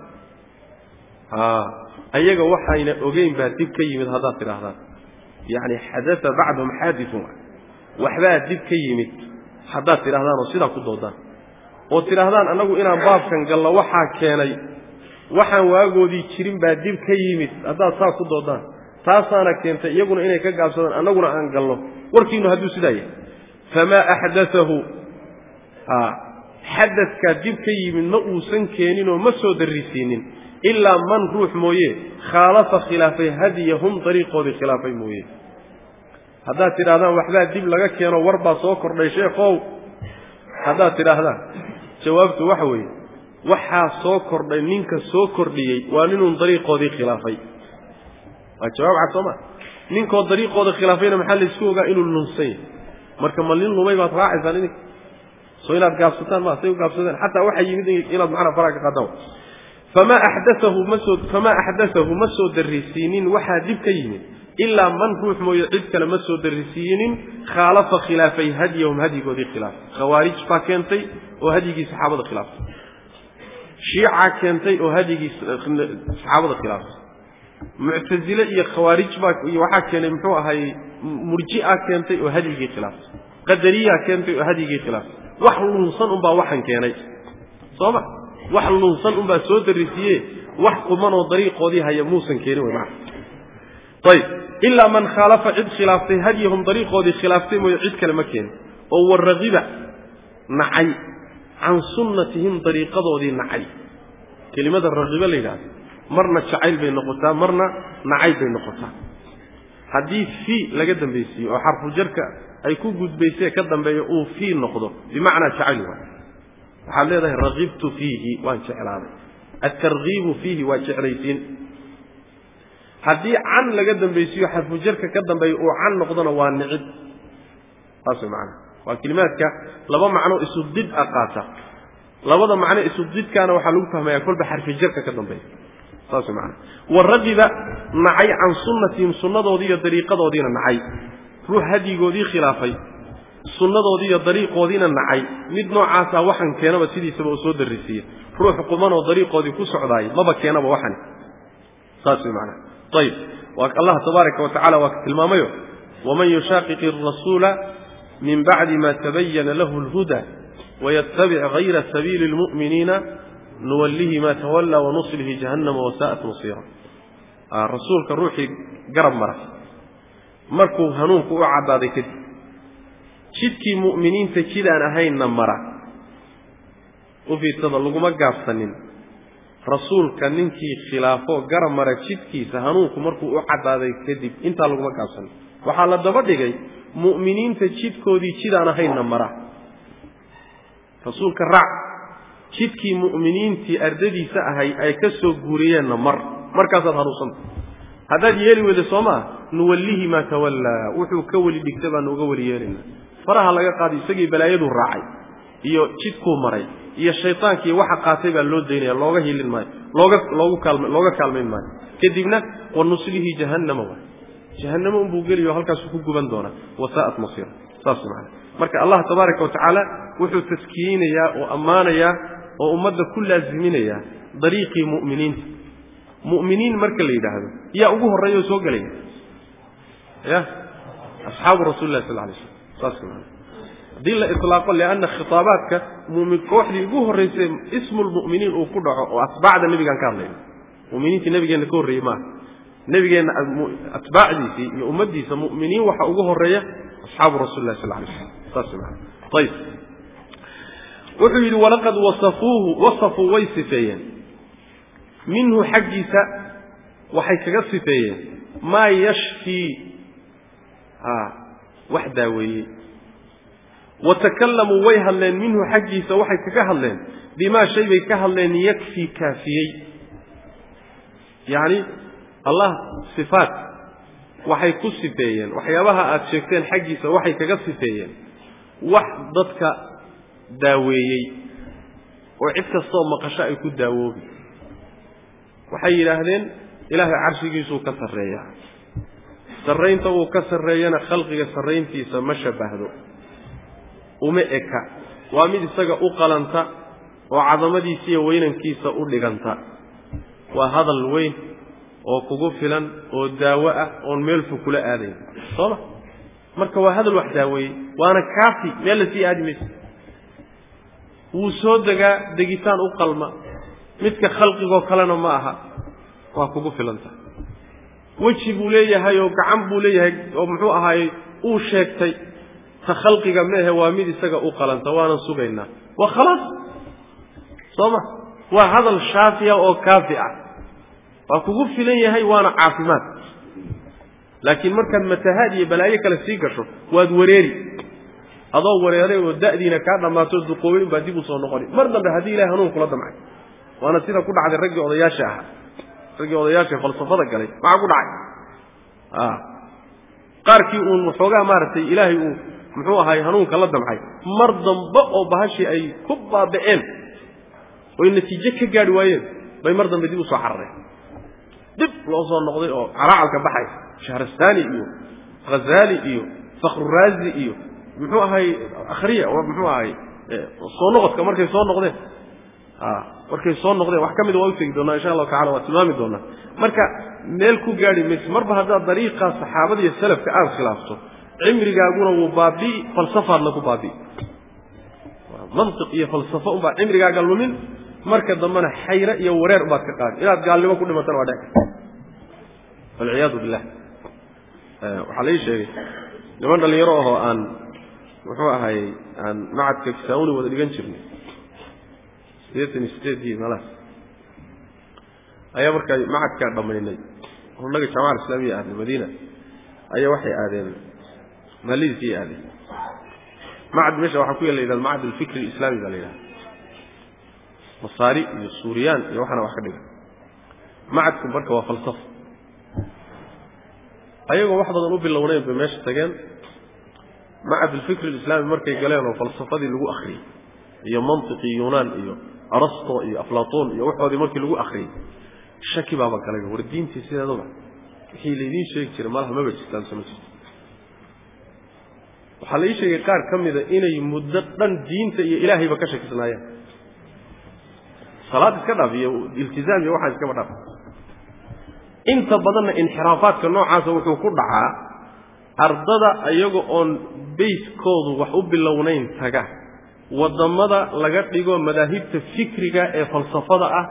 Ayaga waxayna ogeyn baa dib ka yimid haddaad tidhaahdaan. Yani xadaa bacdahum xaadiun waxbaa dib ka yimid haddaad tidhahdaan oo sidaa ku doodaan. Oo tidhaahdaan annagu inaan baabkan gallo waxaa keenay waxaan waagoodii jirin baa dib ka yimid haddaad saa ku doodaan taasaana keentay iyaguna inay ka gaabsadaan annaguna aan galno. Warkiinu hadduu sidaa yahay famaa axdaahu xadadkaa dib ka yimid ma uusan keeninoo ma soo darrisiinin. Ilaa man ruux mooye khaalafa khilaafay hadiyahum dariiqoodii khilaafay mooye. Haddaad tidhahdaan waxbaa dib laga keeno war baa soo kordhay sheekhow. Haddaad tidhaahdaan jawaabtu waxa weeye waxaa soo kordhay ninka soo kordhiyey waa ninuun dariiqoodii khilaafay waa jawaab cad soo ma. Ninkoo dariiqooda khilaafayna maxaa laysku ogaa inuu lunsan yahay? Marka ma nin lumay baad raacaysaan idinka soo inaad gaabsataan ma say u gaabsadeen. Xataa waxaa yimid inaad macnaa faraha ka qaadaan famaa axdaahu ma soo famaa axdaahu ma soo darrisiinin waxaa dib ka yimid. Ilaa man ruux mooye cid kale ma soo darrisiinin khaalafa khilaafay hadyahum hadyigoodii khilaafay khawaarij baa keentay oo hadyigii saxaabada khilaaftay shiica keentay oo hadyigii saxaabada khilaaftay muctasile iyo khawaarij baa iyo waxaa keenay muxuu ahay murjia keentay oo hadyigii khilaaftay qadariya keentay oo hadyigii khilaaftay wax lunsan unbaa waxan keenay. Soo ma? Wax lunsan unbaa soo darisiiye wax qumanoo dariiqoodii haya muusan keenin wy maa ayib ilaa man khaalafa cid khilaaftay hadyahum dariiqoodii khilaaftay mooye cid kale ma keenin. Oo waragiba nacay. Can sunnatihim dariiqadoodii nacay. Kelimada ragiba la yidhahdo marna jacayl bay noqotaa marna nacayb bay noqotaa. Haddii fii laga dambaysiiyo oo xarfu jarka ay ku gudbaysee ka dambeeya uu fii noqdo bimacnaa jacayl waay. Waxaad leedahay ragibtu fiihi waan jeclaaday. Altargiibu fiihi waa jeclaysiin. Haddii can laga dambaysiiyo xarfu jarka ka dambeeya uu can noqdona waa nicid. Saas macnaha waa kelimaadka laba macno isu did a qaata. Labada macno isu didkaana waxaa lagu fahmayaa kolba xarfi jarka ka dambeeya saas macnaha waragiba nacay can sunnatihim sunnadoodii iyo dariiqadoodiina nacay. Ruux hadyigoodii khilaafay sunnadoodii iyo dariiqoodiina nacay. Mid noocaasaa waxan keenaba sidiisaba uu soo darrisiiye ruux qumanoo dariiqoodii ku socdaay maba keenaba waxani saas way macnaha ayib allah tabaaraka wa tacala waa ka tilmaamayo waman yushaaqiqi arasuula min bacdi ma tabayana lahu alhuda wayattabic hayra sabiili lmu'miniina nuwallihi ma tawallaa wanuslihi jahannama wasaa'at masiira rasuulka ruuxii garab mara. Markuu hanuunku u caddaaday kadib jidkii mu'miniinta jidaan ahaynna mara. U laguma gaabsanin. Rasuulka ninkii khilaafo gara mara jidkiisa hanuunku markuu u caddaaday kadib intaa laguma gaabsanin. Waxaa la daba dhigay mu'miniinta jidkoodii jidaan ahaynna mara. Rasuulka raac jidkii mu'miniintii ardadiisa ahay ay ka soo guuriyeenna mar. Markaasaad hanuunsanta haddaad yeeli weyda soo maa nuwallihi maa tawallaa wuxuu ka weli dhigta baanu uga weli yeelina faraha laga qaaday isagii balaayaduu raacay iyo jidkuu maray iyo shaytaankii waxa qaatay baa loo daynaya looga hilin maayo looga kaalmayn maayo. Kadibna wa nuslihi jahannama waay jahannamo unbuu geliyo halkaasuu ku guban doonaa wasaa'at masiira. Saas macana marka allah tabaaraka wa tacaala wuxuu taskiyeynayaa oo ammaanayaa oo ummadda ku laaziminayaa dariiqii mu'miniinta. Mu'miniin marka la yidhaahdo yaa ugu horreeya oo soo gelaya. Ya? Asxaabu rasuli lah sal lay slam saas haddii la ilaaqo lianna khitaabaadka mumin kooxdii ugu horraysay ismu lmu'miniin uu ku dhaco oo atbaacda nebigaan ka hadlayna muminiintii nebigeenna ka horreeyey maaha. Nebigeenna atbaacdiisii iyo ummaddiisa mu'miniin waxa ugu horreeya asxaabu rasuli lah sal lay slam saas ayib wuxuu yidhi walaqad wasafuuhu wasafuu way sifeeyeen. Minhu xaggiisa waxay kaga sifeeyeen. Maa yashfii a wax daaweeyey. Wa takallamuu way hadleen. Minhu xaggiisa waxay kaga hadleen. Bimaa shay bay ka hadleen. Yakfii kaafiyey. Yacni allah sifaat waxay ku sifeeyeen. Waxyaabaha aada sheegteen xaggiisa waxay kaga sifeeyeen. Wax dadka daaweeyey oo cid kastoo maqasho ay ku daawoobi. Waxay yidhaahdeen ilaahay carshigiisuu ka sarreeyaa sarraynta uu ka sarreeyana khalqiga sarrayntiisa ma shabbahdo uma eka. Waa mid isaga u qalanta oo cadamadiisa iyo weynankiisa u dhiganta. Waa hadal weyn oo kugu filan oo daawo ah oon meel fog kula aadayn. Sooma marka waa hadal wax daaweeyey waana kaafi. Meel la sii aadi mayso wuu soo degaa degitaan u qalma. Midka khalqigoo kalena ma aha. Waa kugu filanta. Weji buu leeyahay oo gacan buu leeyahay oo muxuu ahaayey uu sheegtay ta khalqiga meehe waa mid isaga u qalanta waanan sugaynaa. Waa khalaas soo ma? Waa hadal shaafiya oo kaafi ah. Waa kugu filan yahay waana caafimaad. Laakiin markaad matahaad iyo balaayo kale sii gasho waad wareeri adoo wareeray oo da'diina kaa dhammaato duqoobay unbaa dib u soo noqoni mar dambe haddii ilahay hanuun kula damcay waana sida ku dhacday raggii odayaasha ahaa. Raggii odayaasha falsafada galay maxaa ku dhacay? Qaarkii uun waxoogaa maaragtay ilaahay uu muxuu ahaay hanuunka la damcay. Mar dambe oo bahashii ay ku baaba'een oy natiijo ka gaadhi waayeen bay mar dambe dib u soo carareen dib loo soo noqday oo calaacalka baxay shahrastani iyo ghazaali iyo fakhruraazi iyo muxuu ahay akhriya muxuu ahay soo noqodka markay soo noqdeen. Markay soo noqdeen wax ka mida waa u tegi doonaa insha allahu tacala waa tilmaami doonaa. Marka meel ku gaadhi mayse marba haddaad dariiqaa saxaabada iyo salafka aada khilaafto cimrigaaguna wuu baabi'i falsafaadna ku baabi'i mantiq iyo falsafo unbaa cimrigaaga lumin marka dambena xayre iyo wareer ubaad ka qaadi. Inaad gaalnimo ku dhimatana waa dhec. Walciyaadu billah. Waxaa lai sheegay niman dhalinyaro ahoo aan muxuu ahaayey aan macadka kisaawuni wada dhigan jirnay. Sideetan iyo sideedii meelahaas ayaa markaa macadkaa dhammaynay. Naga jaamaca islaamiya aadnay madiina. Ayaa waxay aadeen maaladiisii aadeen. Macad meesha waxaa ku yaal la yidhahda macad alfikri alislaami baa la yidhahda masaari iyo suuriyaan iyo waxaana wax ka dhigan macadku marka waa falsafo ayagoo wax badan u bilownayn bay meesha tageen macad alfikri alislaami markay galeen oo falsafadii lagu akriyey iyo mantiqii yunaan iyo arasto iyo aflatoon iyo waxoodii markii lagu akriyey shaki baaba galay war diintii sideedaba wixii laydiin sheegi jiray malaha maba jirtaan sama jirto. Waxaa la ii sheegay qaar ka mida inay muddo dhan diinta iyo ilaahayba ka shakisnaayeen. Salaad iska dhaaf iyo iltizaam iyo waxaa iskaba dhaaf. Inta badanna inxiraafaadka noocaasa wuxuu ku dhacaa ardada iyaga oon bayskoodu wax u bilownayn taga. Waddamada laga dhigo madaahibta fikriga ee falsafada ah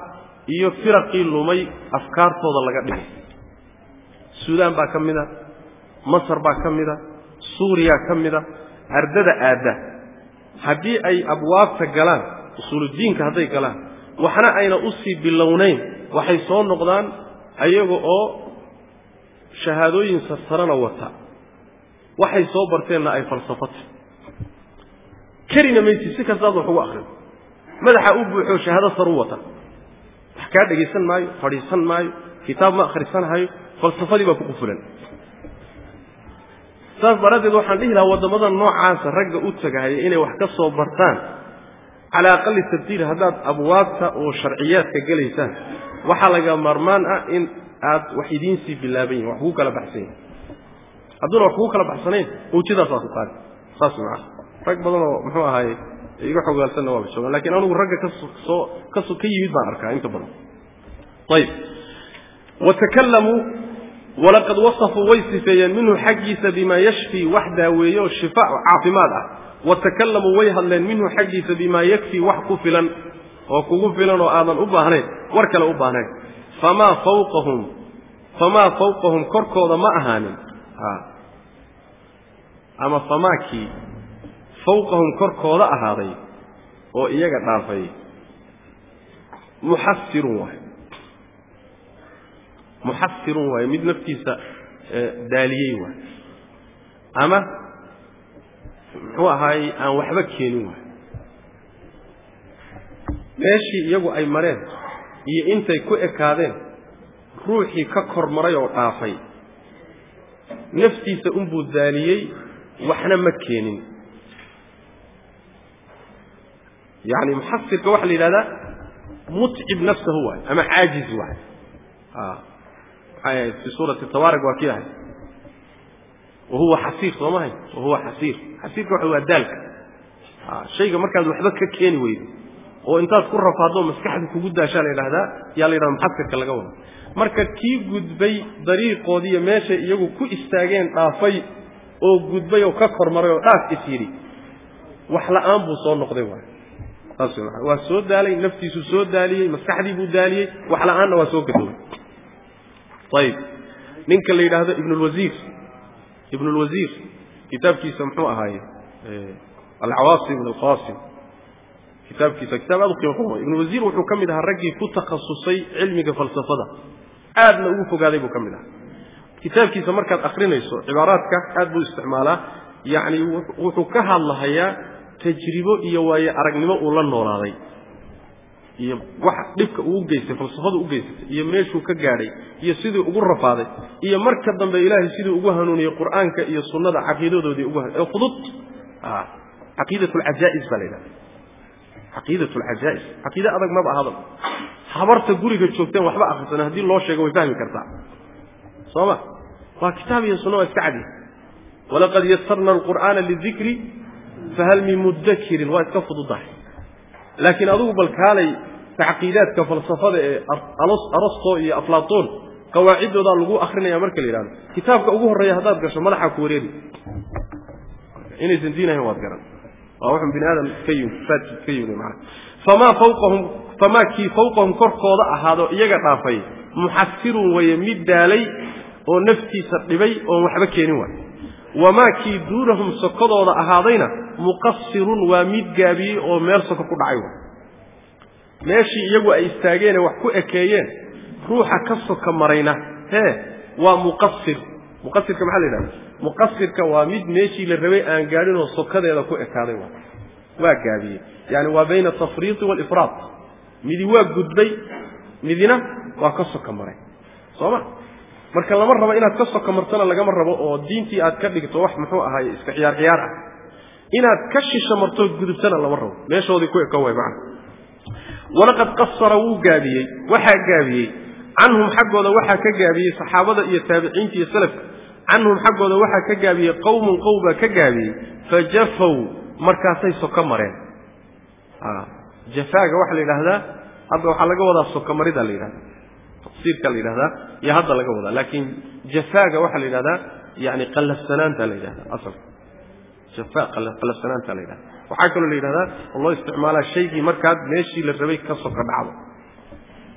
iyo firaqii lumay afkaartooda laga dhigo suudaan baa ka mid a masar baa ka mid a suuriya ka mid a ardada aadda. Haddii ay abwaabta galaan usuuludiinka hadday galaan waxna ayna u sii bilownayn waxay soo noqdaan ayaga oo shahaadooyin sarsarana wata waxay soo barteenna ay falsafata karina maysi si kastaad wax ugu akrido madaxa u buuxoo shahaado saru wata. Wax kaa dhegaysan maayo fadhiisan maayo kitaab ma akhrisanhayo falsafadii baa kugu fulan. Saas daraaddeed waxaan dhihi lahaa waddamada noocaasa ragga u tagahaya inay wax ka soo bartaan. Calaa aqali tabdiil haddaad abwaabta oo sharciyaadka gelaysaan waxaa laga maarmaan ah in aad wax idiinsii bilaaban yihiin wax kugu kala baxsan yihiin hadduuna wax kugu kala baxsanayn mawjadaas waa ku qaadi saas maa rag badan oo muxuu ahaaye iga xogaalsanna waaba joogaan lakiin anugu ragga ka soo kaso ka yimid baan arkaa inta badan. Ayib. Watakalamuu walaqad wasafuu way sifeeyeen minhu xaggiisa bima yashfii wax daaweeye oo shifa caafimaad ah. Watakalamuu way hadleen minhu xaggiisa bimaa yakfii wax ku filan oo kugu filan oo aadan u baahnayn war kale u baahnayn. Famaa fawqahum famaa fawqahum korkooda ma ahaanin ama famaakii fawqahum korkooda ahaaday oo iyaga dhaafay. Muxasirun waay. Muxasirun waaye mid naftiisa daaliyey waay. Ama muxuu ahaayey aan waxba keenin waay. Meeshii iyagu ay mareen iyo intay ku ekaadeen ruuxii ka kor maray oo dhaafay. Naftiisa unbuu daaliyey waxna ma keenin. Yacni muxasirka waxaa la yidhahdaa mutcib nafsahu waay ama caajiz waay. Maxay ahayd fi suurati tabaarak waa kii ahay. Wahuwa xasiir soo mahay wahuwa xasiir. Xasiirka waxa waa daalka. Shayga markaad waxba ka keeni weydo oo intaad ku rafaadoo maskaxda kugu daashaa la yidhahdaa yaa la yidhahda muxasirka laga wado marka kii gudbay dariiqoodiiyo meeshay iyagu ku istaageen dhaafay oo gudbay oo ka kormaray oo dhaaf is yidhi wax la'aan buu soo noqday waay waa soo daalay naftiisuu soo daaliyey maskaxdii buu daaliyey wax la'aanna waa soo gadoobay. Ayib ninka la yidhaahdo ibnulwasiir ibnulwasiir kitaabkiisa muxuu ahaaye alcawaasim alqawasim kitaabkiisa kitaab aad u qiimo badan. Ibnulwasiir wuxuu ka mid ahaa raggii ku takhasusay cilmiga falsafada. Aadna ugu fogaaday buu ka mid ahaa kitaabkiisa markaad akrinayso cibaaraadka aad buu isticmaalaa yacni wuxuu ka hadlahayaa tajribo iyo waaye aragnimo uu la noolaaday. Iyo waxa dhibka uu geystay falsafadu u geysatay iyo meeshuu ka gaadhay iyo sidii ugu rafaaday iyo marka dambe ilaahay siduu ugu hanuuniyey qur'aanka iyo sunnada caqiidadoodii ugu ee fudud caqiidat alcajaa'is baa la yidhahda caqiidat alcajaa'is caqiide adag maba ahada habarta guriga joogteen waxba akhrisana haddii loo sheego way fahmi kartaa soo ma waa kitaab iyo sunna waa iska cadi. Walaqad yasarna alqur'aana lidikri fahal min mudakirin waa iska fududahay. Laakiin adugu bal kaalay tacqiidaadka falsafada ee arasto iyo aflaatoon qawaaciddoodaa lagu akrinaya marka la yidhahdo kitaabka ugu horreeya haddaad gasho madaxaa ku wareeri inaysan diin ahayn waad garan. Waa wuxun bini aadam ka yimid faadkiis ka yimid macana famaa fawqahum famaa kii fawqahum korkooda ahaado iyaga dhaafay muxasirun weeye mid daalay oo naftiisa dhibay oon waxba keenin waay. Wamaa kii duunahum sokodooda ahaadayna muqasirun waa mid gaabiyey oo meel soko ku dhacay waay. Meeshii iyagu ay istaageene wax ku ekeeyeen ruuxa ka soka marayna hee waa muqasir muqasirka maxaa la yidhahda muqasirka waa mid meeshii la rabay aan gaadhinoo sokadeeda ku ekaaday waay. Waa gaabiyey. Yani waa bayna atafriiti waalifraad midi waa gudbay midina waa ka soka maray. Soo ma marka lama rabo inaad ka soka martana lagama rabo oo diintii aad ka dhigto wax muxuu ahaay iska ciyaar ciyaar ah. Inaad ka shisho martood gudubtana lama rabo. Meeshoodii ku eka way macana walaqad qasara wuu gaabiyey waxaa gaabiyey. Canhum xaggooda waxaa ka gaabiyey saxaabada iyo taabiciinta iyo salafka. Canhum xaggooda waxaa ka gaabiyey qowmun qow baa ka gaabiyey. Fajafow markaasay soko mareen. Jafaaga waxaa la yidhaahdaa hadda waxaa laga wadaa sokomaridaa la yidhahda taqsiirka la yidhahdaa iyo hadda laga wadaa laakiin jafaaga waxaa la yidhahdaa yani qallafsanaanta la yidhahda asalka jafa qallafsanaanta la yidhahda waxaa kaloo la yidhahdaa oo loo isticmaalaa shaygii markaad meeshii la rabay ka dhacdo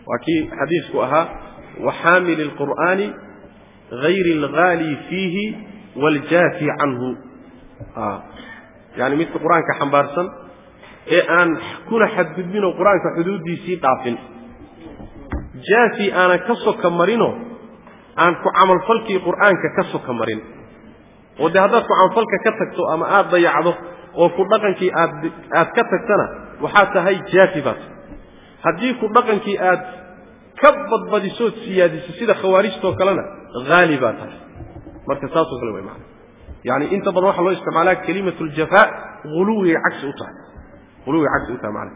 waa kii xadiisku ahaa waxaamili alqur'aani hayri alghaali fiihi waaljaafi canhu. Yacani midka qur'aanka xambaarsan ee aan kuna xadgudbinoo qur'aanka xuduuddiisii dhaafin jaafi aanan ka soka marinoo aan ku camalfalkii qur'aanka ka soka marin oo dee haddaad ku camalfalka ka tagto ama aada dayacdo oo ku dhaqankii aad aad ka tagtana waxaa tahay jaafi baad. Haddii ku dhaqankii aad ka badbadisood siyaadiso sida khawaarijtoo kalena haali baa tahay. Marka saasoo kale way macana yani inta badan waxaa loo isticmaalaa kelimatu ljafaa uluwigay cagsi u tahay. Uluwigay cagsi u tahay macana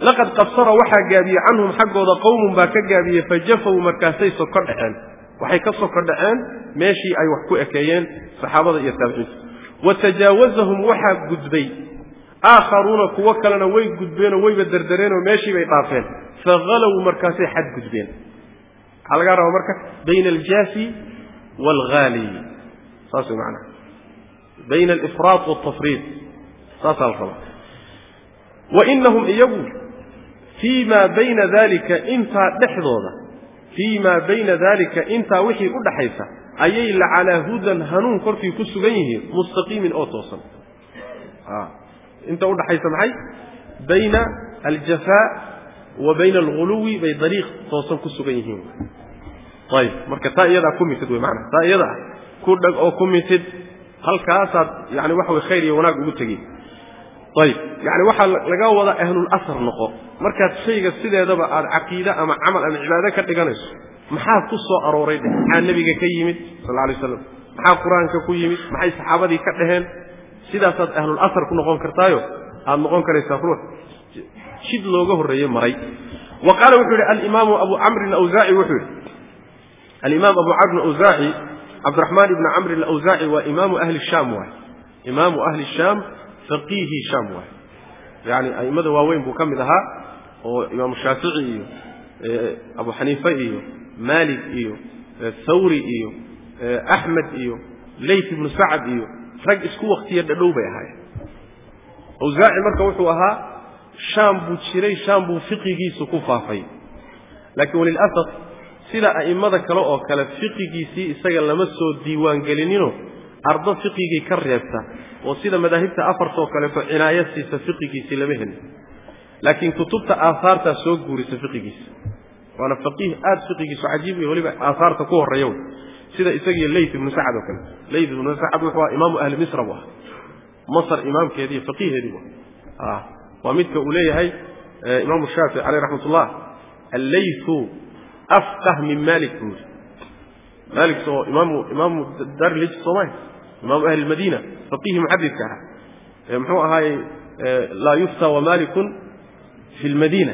laqad qabsara waxaa gaabiyey canhum xaggooda qowmun baa ka gaabiyey fajafow markaasay soko dhexeen waxay ka soko dhaceen meeshii ay wax ku ekeeyeen saxaabada iyo taabiciinta wa tajaawazahum waxaa gudbay. Aakharuuna kuwo kalena way gudbeenoo wayba derdereenoo meeshii bay dhaafeen. Fahalow markaasay xad gudbeen. Waxaa lagaa rabaa marka bayna aljaafi waalhaali saas way macanaha bayna alifraad waaltafriid saasaa la rabaa wa inahum iyagu fii ma bayna dalika intaa dhexdooda fii maa bayna dalika intaa wixii u dhaxaysa ayay la calaa hudan hanuun korkii ku sugan yihiin mustaqiimin oo toosan. Inta udhaxaysa maxay? Bayna aljafaa wa bayna alguluwi bay dariiq toosan ku sugan yihiin. Ayib marka taa iyadaa ku mitid wey maanaa taa iyada ah ku dhag oo ku mitid halkaasaad yani waxa way khayr iyo wanaag ugu tegi ayib yani waxaa laga wadaa ahlul asar noqo. Markaad shayga sideedaba aada caqiide ama camal ama cibaado ka dhiganayso maxaa ku soo arooray dheh maxaa nebiga ka yimid sal alay waslam maxaa qur'aanka ku yimid? Maxay saxaabadii ka dheheen sidaasaad ahlul asar ku noqon kartaayo aada noqon karaysaa ruux jid looga horreeye maray. Wa qaala wuxuu yihi alimaamu abu camrin awsaaci wuxuu yihi alimaam abu camrin awsaaci cabdiraxmaan ibni camrin awsaaci waa imaamu ahli shaam waay. Imaamu ahli shaam faqiihi shaam waay. Yani a'immada waaweyn buu ka mid ahaa oo imaamu shaafici iyo abu xaniife iyo maalik iyo thawri iyo axmed iyo leyt ibnu sacad iyo rag isku waktiya dhadhow bay ahaayeen. Awsaaci marka wuxuu ahaa shaam buu jiray shaam buu fiqigiisu ku faafay. Laakiin walilasaf sida a'immada kale oo kale fiqigiisii isaga lama soo diiwaangelinino ardo fiqigii ka reebta oo sida madaahibta afartoo kaleeto cinaayo siisa fiqigiisii lama helin. Laakiin kutubta aahaartaa soo guurisa fiqigiisa. Waana faqiih aada fiqigiisu cajiib iyo weliba aahaarta ku horreeya wey sida isagiyo leyt ibnu sacad oo kale. Leyt ibnu sacad wuxuu aha imaamu ahli misra buu aha masr imaamkeedii iyo faqiiheedii bu ah waa midka uu leeyahay imaamu shaafici caleyh raxmat ullah alleytu afqah min malik buu yidhi. Malik soo imaamu imaamu darlij soomaya imaamu ahli lmadiina faqihi muxadidka ahaa muxuu ahaayey laa yufta wamalikun fi lmadiina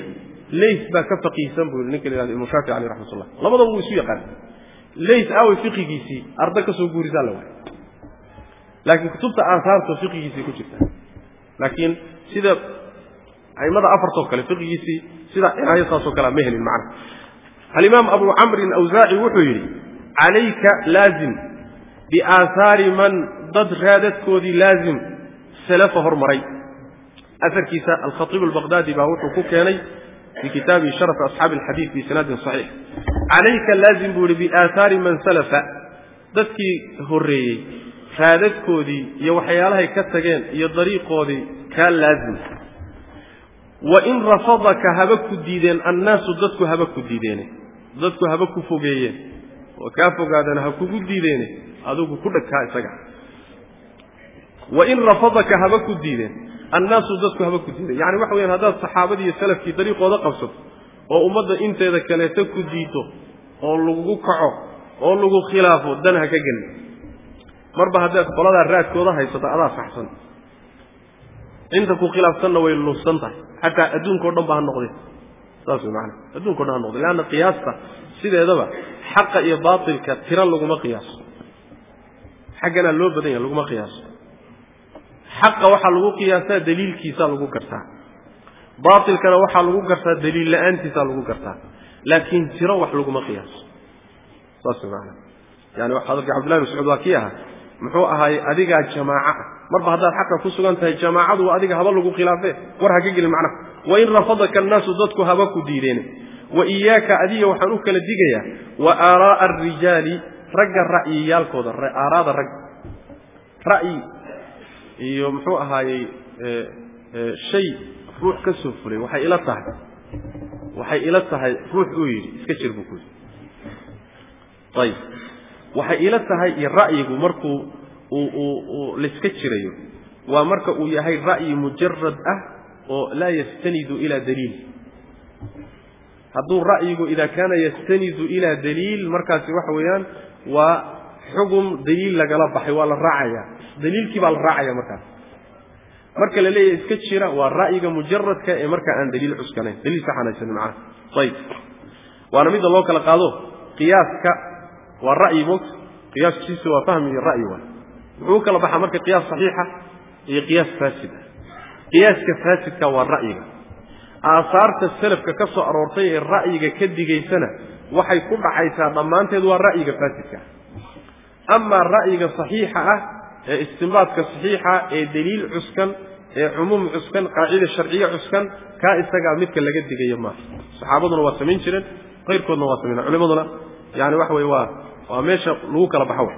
leys baa ka faqiihsan buu ninka la yihahdo imamu shaafici caleyh raxmat ullah labadaba wuu isu yaqaan. Leys aaway fiqigiisii arda ka soo guurisaa la waay laakiin kutubta aahaarta fiqigiisii ku jirta. Laakiin sida aimada afartoo kale fiqigiisii sida cinaayo saasoo kalea ma helin macna. Alimaam abu camrin awsaaci wuxuu yidhi calayka laazim biaahaari man dad raadadkoodii laazim salafa hormaray. Aarkiisa alkhaiib albaqdaadi baa wuxuu ku keenay fii kitaabihi asxaabi alxadiid biisnaadin saxiix. Calayka laazim buu yihi biaahaari man salafa. Dadkii horreeyey raadadkoodii iyo waxyaalahay ka tageen iyo dariiqoodii kaa laazim. Wa in rafadaka haba ku diideen annaasu dadku haba ku diideene. Dadku haba ku fogeeyeen. Oo kaa fogaadana ha kugu diideene adigu ku dhagkaa isaga. Wa in rafadaka haba ku diideen annaasu dadku haba ku diideen. Yacani waxa weyaan haddaad saxaabadii iyo salafkii dariiqooda qabsato oo ummadda inteeda kaleeto ku diito oo lagugu kaco oo lagu khilaafo dan ka gelin. Marba haddaad qoladaa raadkooda haysato adaa saxsan. Inta ku khilaafsanna way lunsan tahay. Xataa adduunkao dhan ba ha noqdeen. Saas way macanaa addunkao dhan ha noqdeen. Leanna qiyaasta sideedaba xaqa iyo baatilka tiro laguma qiyaaso xagganaa loo badan yaha laguma qiyaaso. Xaqa waxaa lagu qiyaasaa daliilkiisaa lagu gartaa. Baatilkana waxaa lagu gartaa daliil la'aantiisaa lagu gartaa. Laakiin tiro wax laguma qiyaaso. Saas way macanaa yani hadalka cabdullahi mascuud waa kii ahaa. Muxuu ahaayey adigaa jamaaca. Marba haddaad xaqa ku sugan tahay jamaacadu adiga haba lagu khilaafe. War ha ka gelin macnaha wain rafadaka annaasu dadku haba ku diideene wa iyaaka adiga waxaan u kala digayaa. Wa aaraa'a arijaali ragga ra'yiyaalkooda aaraada ragga ra'yi iyo muxuu ahaayey shay ruux ka soo fulay waxay ila tahay waxay ila tahay ruux uu yidhi iska jir buu ku yidhi. Ayib. Waxay ila tahay iyo ra'yigu markuu uu uu uu laiska jirayo waa marka uu yahay ra'yi mujarad ah oo laa yastanidu ilaa daliil. Hadduu ra'yigu idaa kaana yastanidu ilaa daliil markaasi waxa weeyaan waa xugum daliil lagala baxay waa la raacaya. Daliilkii baa la raacaya markaas. Marka la leeyahay iska jira waa ra'yiga mujaradka ee marka aan daliil cuskanayn. Daliil saxanaysanin macnaha ayib waana midda loo kala qaado. Qiyaaska waa ra'yi moogta qiyaaskiisa waa fahmi ra'yi waay. Muxuu kala baxaa marka qiyaas saxiixa iyo qiyaas faasid? Ah qiyaaska faasidka waa ra'yiga. Aasaarta salafka ka soo aroortay ee ra'yiga ka digaysana waxay ku dhacaysaa dhammaanteed waa ra'yiga faasidka. Amaa ra'yiga saxiixa ah ee istinbaadka saxiixa ee daliil cuskan ee cumuum cuskan qaacida sharciye cuskan kaa isagaa midka laga digayo maaha saxaabaduna waa samayn jireen qayrkoodna waa samayn culimaduna yani waxa weye waa waa meesha lagu kala baxo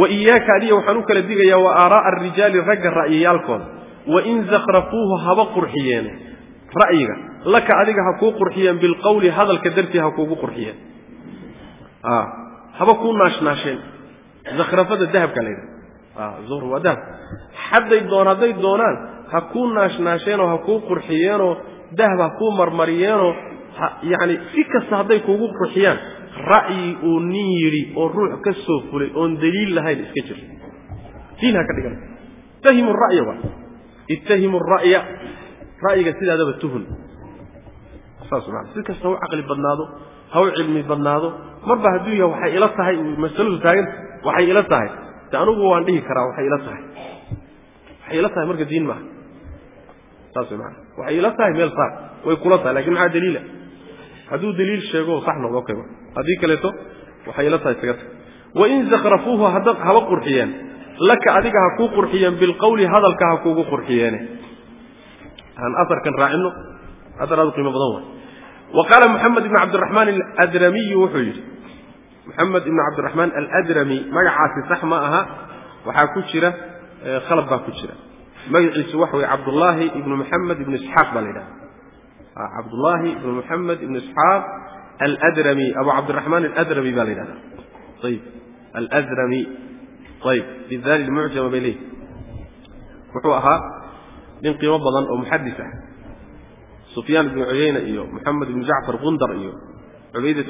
wa iyaaka adiga waxaan u kala digayaa wa aaraa'a arijaali ragga ra'yiyaalkooda wain zakrafuuhu haba qurxiyeene ra'yiga laka adiga ha kuu qurxiyeen bilqawli hadalka dartii ha kuugu qurxiyeen. Haba kuu naashnaasheen. Zakrafada dahabka la yidhaha zuhr waa dahab. Hadday doon hadday doonaan ha kuu naashnaasheenoo ha kuu qurxiyeenoo dahab ha kuu marmariyeenoo yacni si kasta hadday kuugu qurxiyaan ra'yi uu nin yidhi oo ruux ka soo fulay oon daliil lahayn iska jir diin ha ka dhigan. Ittahimu ra'ya wa ittahimu ra'ya ra'yiga sidaadaba tuhun. Saas maana si kasta u caqli badnaado ha u cilmi badnaado marba hadduu yahay waxay ila tahay masaladu taaganta waxay ila tahay. De anugu waan dhihi karaa waxay ila tahay. Waxay ila tahay marka diin maaha. Saas way maana waxay ila tahay meel saar way kula tahay laakiin maxaa daliila? Hadduu daliil sheego sax noqdo kayba haddii kaleeto waxay ila tahay isaga tag wain zakrafuuhu hadda haba qurxiyeen laka adiga ha kuu qurxiyeen bilqawli hadalka ha kuugu qurxiyeene aan asarkan raacino asar aad qiimo badan waay. Wa qaala moxamed ibn cabdiraxmaan aladramiyu wuxuu yidhi moxamed ibn cabdiraxmaan aladrami magacaasi sax ma aha waxaa ku jira khalad baa ku jira. Magaciisu waxa weye cabdullaahi ibnu moxamed ibnu isxaaq baa la yidhaha cabdullaahi ibnu moxamed ibnu isxaaq aladrami abu cabdiraxmaan aladrami baa la yidhahda ayib aladrami. Ayib bidaali lmucjama bay leeyihi wuxuu ahaa nin qiimo badan oo muxadis ah. Sufyaan ibnu cuyeyna iyo moxamed ibnu jacfar gundar iyo cubaydat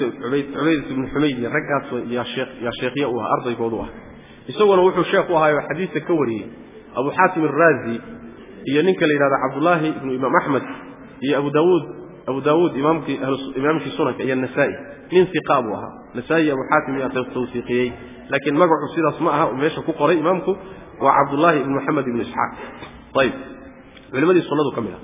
ibnu xumayd iyo raggaas yaa sheekhye u ah ardaygoodu ah. Isaguna wuxuu sheekh u ahaayo xadiista ka wariyey abu xaatim araazi iyo ninka la yidhahda cabdullaahi ibnu imaam axmed iyo abu daawuud abu daawuud imaamkii sunanka iyo nasaa-i. Nin iqa buu ahaa. Nasaa-i abu xaatim yaa tawsiiqiyey laakiin magacu sidaas ma aha meesha ku qoray imaamku waa cabdullaahi ibnu moxamed ibnu isxaaq. Ayib culimadii sunnadu ka mid ah.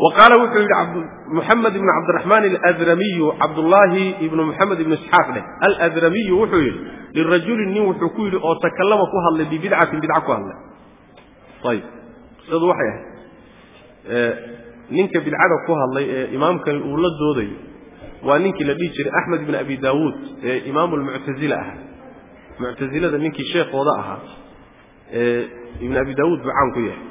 Wa qaala wuxuu yidhi moxamed ibnu cabdiraxmaan aladramiyu cabdullaahi ibnu moxamed ibnu isxaaq dheh. Aladramiyu wuxuu yidhi lirajulin nin wuxuu ku yidhi oo takallama ku hadlay bibidcatin bidca ku hadlay. Ayib qisadu waxay ahayd. Ninka bidcada ku hadlay ee imaamkani uu la doodayo waa ninkii la dhihi jiray axmed ibn abi daawuud ee imaamu lmuctazila ahaa. Muctazilada ninkii sheekooda ahaa ibn abi daawuud buu caan ku yahay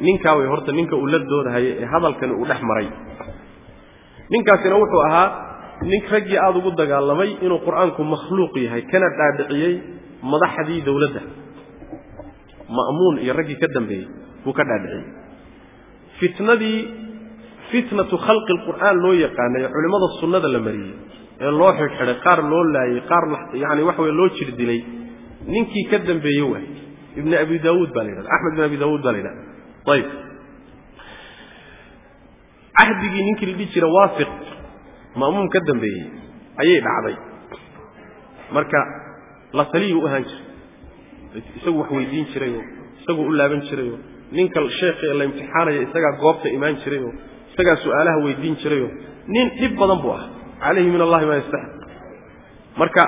ninkaa way horta ninka uu la doodahaya ee hadalkani uu dhex maray. Ninkaasina wuxuu ahaa nin raggii aada ugu dagaalamay inuu qur'aanku makhluuq yahay kana dhaadhiciyey madaxdii dowladda. Ma'muun iyo raggii ka dambeeyey buu ka dhaadhiciyey fitnadii fitnatu khalqi lqur'aan loo yaqaanay culimmada sunnada la mariyey ee loo xidhxidhay qaar loo laayey qaar yani waxa weye loo jir ninkii ka dambeeye waay ibn abi daawuud baa la yidhahda axmed ibn abi daawuud baa la yidhahda ayib cahdigii ninkii la dhihi jira waasiq ma'muum ka dambeeyey ayay dhacday marka la taliyuu u ahaan jiray isagu wax weydiin jirayoo isaguu u laaban jirayoo ninka sheekha la imtixaanaya isagaa goobta imaan jirayoo isagaa su'aalaha weydiin jirayoo nin dhib badan buu ah calayhi min allahi maa yastaxiq marka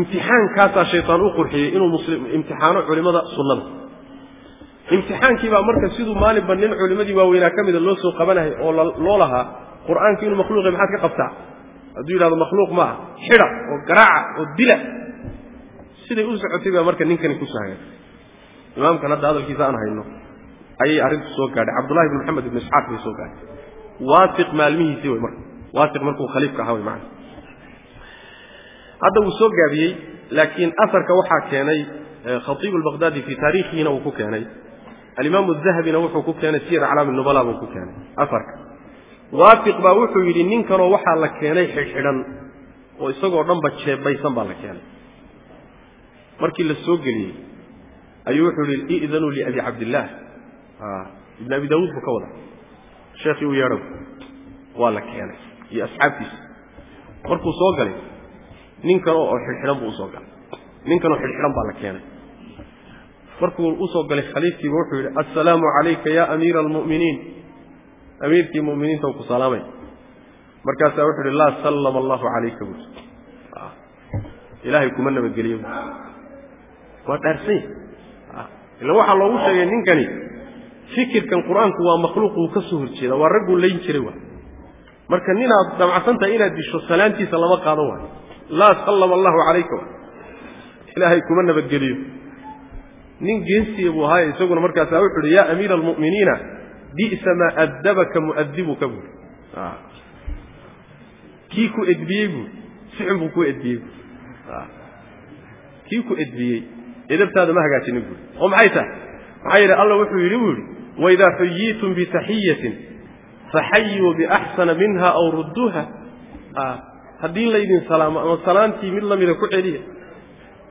imtixaankaasaa shaytaan u qurxiyey inuu muslim imtixaano culimmada sunnada imtixaankiibaa marka siduu maalinba nin culimmadii waaweynaa ka mida loo soo qabanahay oo loo lahaa qur'aanku inuu makhluuqay maxaad ka qabtaa? Hadduu yidhahdo makhluuq ma ah xidha oo garaaca oo dila. Siday u socotay baa marka ninkani ku sahaya imaamkan hadda hadalkiisa aan hayno ayay arrintu soo gaadhay. Cabdullahi ibn maxamed ibn isxaaq bay soo gaadhay. Waasiq maalmihiisii wey marka. Waasiq markuu khaliifka ahaa wey macana hadda wuu soo gaabiyey laakiin asarka waxaa keenay khatiib albaqdaadi fii taariikhihina wuu ku keenay alimaamu dahabina wuxuu ku keenay siyar aclaam nubala buu ku keenay. Asarka waafiq baa wuxuu yidhi ninkanoo waxaa la keenay xidhxidhan oo isagoo dhanba jeebaysan baa la keenay. Markii la geliyey ayuu wuxuu yihi i'danuu liabi cabdillaah ibn abi daawuud buu ka wada sheekhii u yeedhow waa la keenay. Iyo asxaabtiisa markuu soo galay ninkan oo xidhxidhan buu u soo galay. Ninkanoo xidhxidhan baa la keenay markuu u soo galay khaliifkiiba wuxuu yidhi assalaamu calayka ya amiira almu'miniin. Amiirkii mu'miniinta ku salaamay. Markaasaa wuxuu yidhi laa sallama allahu calayka buui ilaahay kuma nabadgeliyo. Waa dhaarsanya ila waxaa loogu sheegay ninkani fikirkan qur'aanku waa makhluuq wuu ka soo horjeeda waa ragguu layn jiray wa marka ninaad damacsantahay inaad disho salaantiisa lama qaadan waayo laa sallama allahu calayka ilaahay kuma nabadgeliyo nin geesiya buu ahaaye isaguna markaasaa wuxu uhi yaa amiira almu'miniina bi'sa maa addabaka mu'adibuka buuri kii ku edbiyey buuri si buu ku edbiyey buuri kii ku edbiyey edabtaada ma hagaajinin buuri oo maxay tahay? Maxaa yidhi alla wuxuu yidhi buu yidhi waidaa xuyiitum bitaxiyatin faxayuu biaxsana minha aw rudduuha. Haddii laydin salaamo ama salaantii mid lamida ku celiya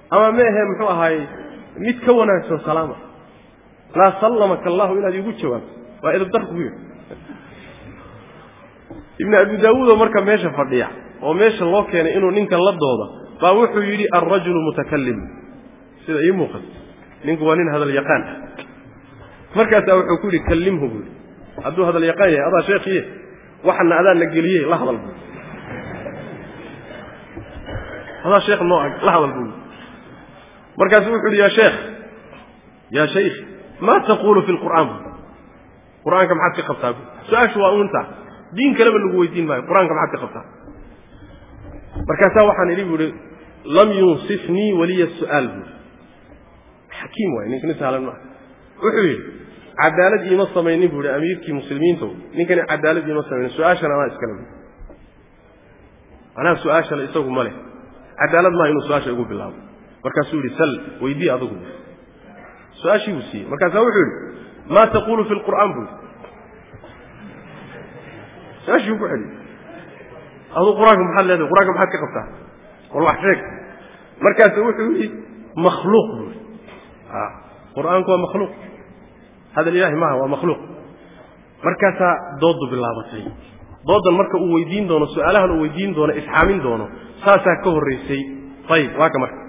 ama meehe muxuu ahaaye mid ka wanaagsan salaama. Laa sallamaka allahu inaad iigu jawaabto waa edabdar kugu yidhi abi daawuudoo marka meesha fadhiya oo meesha loo keenay inuu ninkan la doodo baa wuxuu yidhi alrajulu mutakallim. Sida ii muuqata. Ninku waa nin hadal yaqaan. Ah markaasaa wuxuu ku yidhi kallimhu buu yidhi. Hadduu hadal yaqaan yahay adaa sheekhiye waxana adaa la geliyey la hadal buu adaa sheekh noo ag la hadal buu markaasu wuxu uhi ya sheekh ya shaykh ma taqulu fi lqur'aan qur'aanka maxaad ka qabtaa? Su'aashu waa unta diin kaleba lagu weydiin maayo. Qur'aanka maxaad ka qabtaa? Markaasaa waxaan idhi bu ihi lam yunsifnii waliya su'aal bu xakiim waay ninka nin sahlan maaha. Wuxuu yidhi cadaalad iima samaynin bu ihi amiirkii muslimiintow ninkani cadaalad iima samaynin. Su'aashan anaa iskale bu anaa su'aashana isagu ma leh. Cadaalad maaha inuu su'aasha igu bilaabo markaasuu yidhi sal weydii adugu. Su'aashii buu siiyey. Markaasaa wuxuu yidhi maa taqulu fi lqur'aan buu yidhi. Su'aashii buu ku celiyey aduu qur'aanka maxaad leedahay? Qur'aanka maxaad ka qabtaa? War wax sheeg. Markaasu wuxuu yidhi makhluuq buu yidhi. Qur'aanku waa makhluuq. Hadal ilaahi maaha waa makhluuq. Markaasaa dooddu bilaabatay. Dooddan marka uu weydiin doono su'aalahan uu weydiin doono isxaamin doono saasaa ka horraysay ayib waa ka marka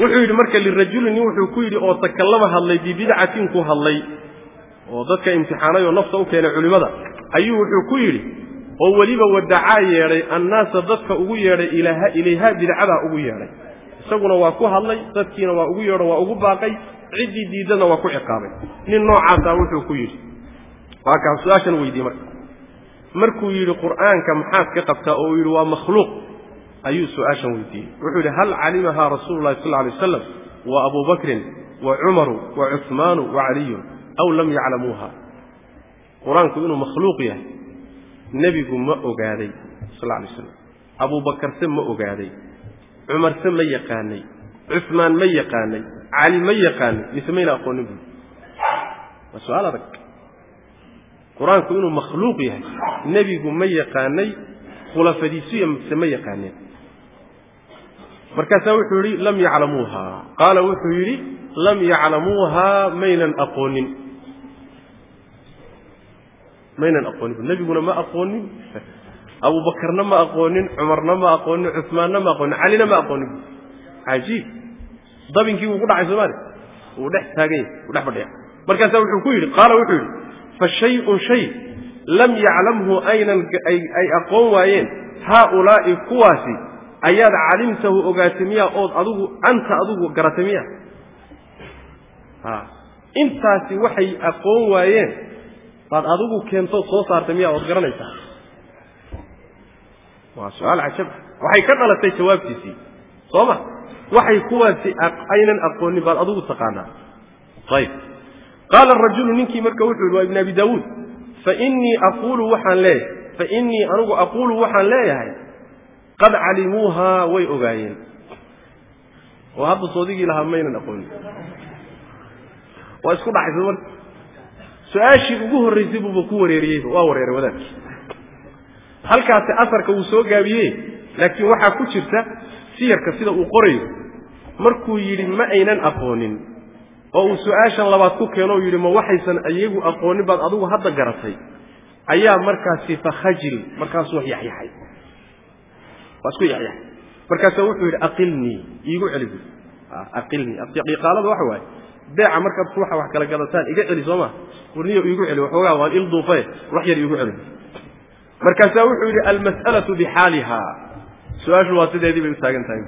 wuxuu yidhi marka lirajuli nin wuxuu ku yidhi oo takallama hadlay bibidcatin ku hadlay. Oo dadka imtixaanay oo nafta u keenay culimmada ayuu wuxuu ku yidhi oo weliba wadacaa yeedhay annaasa dadka ugu yeedhay ilayha bidcadaa ugu yeedhay. Isaguna waa ku hadlay dadkiina waa ugu yeedho waa ugu baaqay ciddii diidana waa ku ciqaabay. Nin noocaasa wuxuu ku yidhi. Waa kaa su'aashan weydiiyey marka. Markuu yidhi qur'aanka maxaad ka qabtaa? Oo uu yidhi waa makhluuq ayuu su'aashan weydiiyey. Wuxuu yidhi hal calimahaa rasuulu llahi sal alay waslam wa abu bakrin wa cumaru wa cuhmaanu wa caliyun aw lam yaclamuuha? Qur'aanku inuu makhluuq yahay nebigu ma ogaaday sal alay slam abuubakarse ma ogaaday cumarse ma yaqaanay cuhmaan ma yaqaanay cali ma yaqaanay mise mayna aqoonin buui waa su'aal adag. Qur'aanku inuu makhluuq yahay nebigu ma yaqaanay khulafadiisuya mise ma yaqaaneen markaasaa wuxuu yidhi lam yaclamuuha. Qaala wuxuu yidhi lam yaclamuuha maynan aqoonin. Maynan aqoonin. Nebiguna ma aqoonin. Abuubakarna ma aqoonin. Cumarna ma aqoonin. Cuhmaanna ma aqoonin. Calina ma aqoonin. Cajiib. Dabinkii wuu ku dhacay soomaali. Wuu dhex taagan yahy wuu dhex fadhiya markaasaa wuxuu ku yidhi qaala wuxuu yidhi fa shayun shay. Lam yaclamhu aynan ay aqoon waayeen. Haaulaa'i kuwaasi ayaad calimtahu ogaatay miyaa ood adigu anta adigu garatay miya intaasi waxay aqoon waayeen baad adigu keentood soo saartay miyaa ood garanaysaa? Waa su'aal cajab waxay ka dhalatay jawaabtiisii soo ma? Waxay kuwaasi aynan aqoonin baad adigu taqaanaa. Ayib qaala arajulu ninkii marka wuxuu yidhi waa ibn abi daawuud fainii aquulu waxaan leeyahay fainii anigu aquulu waxaan leeyahay qad calimuuha way ogaayeen. Oo hadda soodigii lahaa maynan aqoonin. Waa isku dhacaysa marka. Su'aashii ugu horraysay buuba ku wareeriyeyba waa wareeray wadaadkii. Halkaasi asarka wuu soo gaabiye laakiin waxaa ku jirta siyarka sida uu qorayo. Markuu yidhi ma aynan aqoonin. Oo uu su'aashan labaad ku keeno o yidhi ma waxaysan iyagu aqoonin baad adigu hadda garatay. Ayaa markaasi fakhajil markaasuu wax yaxyaxay waa isku yaxyaxay markaasaa wuxuu yidhi aqilnii iigu celi bu aqilnii. Iqaalada waxa waaye. Beeca markaad ruuxa wax kala gadataan iga celi soo ma? Warniyo iigu celi waxoogaa waan il duufae wax yar iigu celi. Markaasaa wuxuu yidhi almas'alatu bixaaliha. Su'aashu waa sideedii bay u taagan tahay.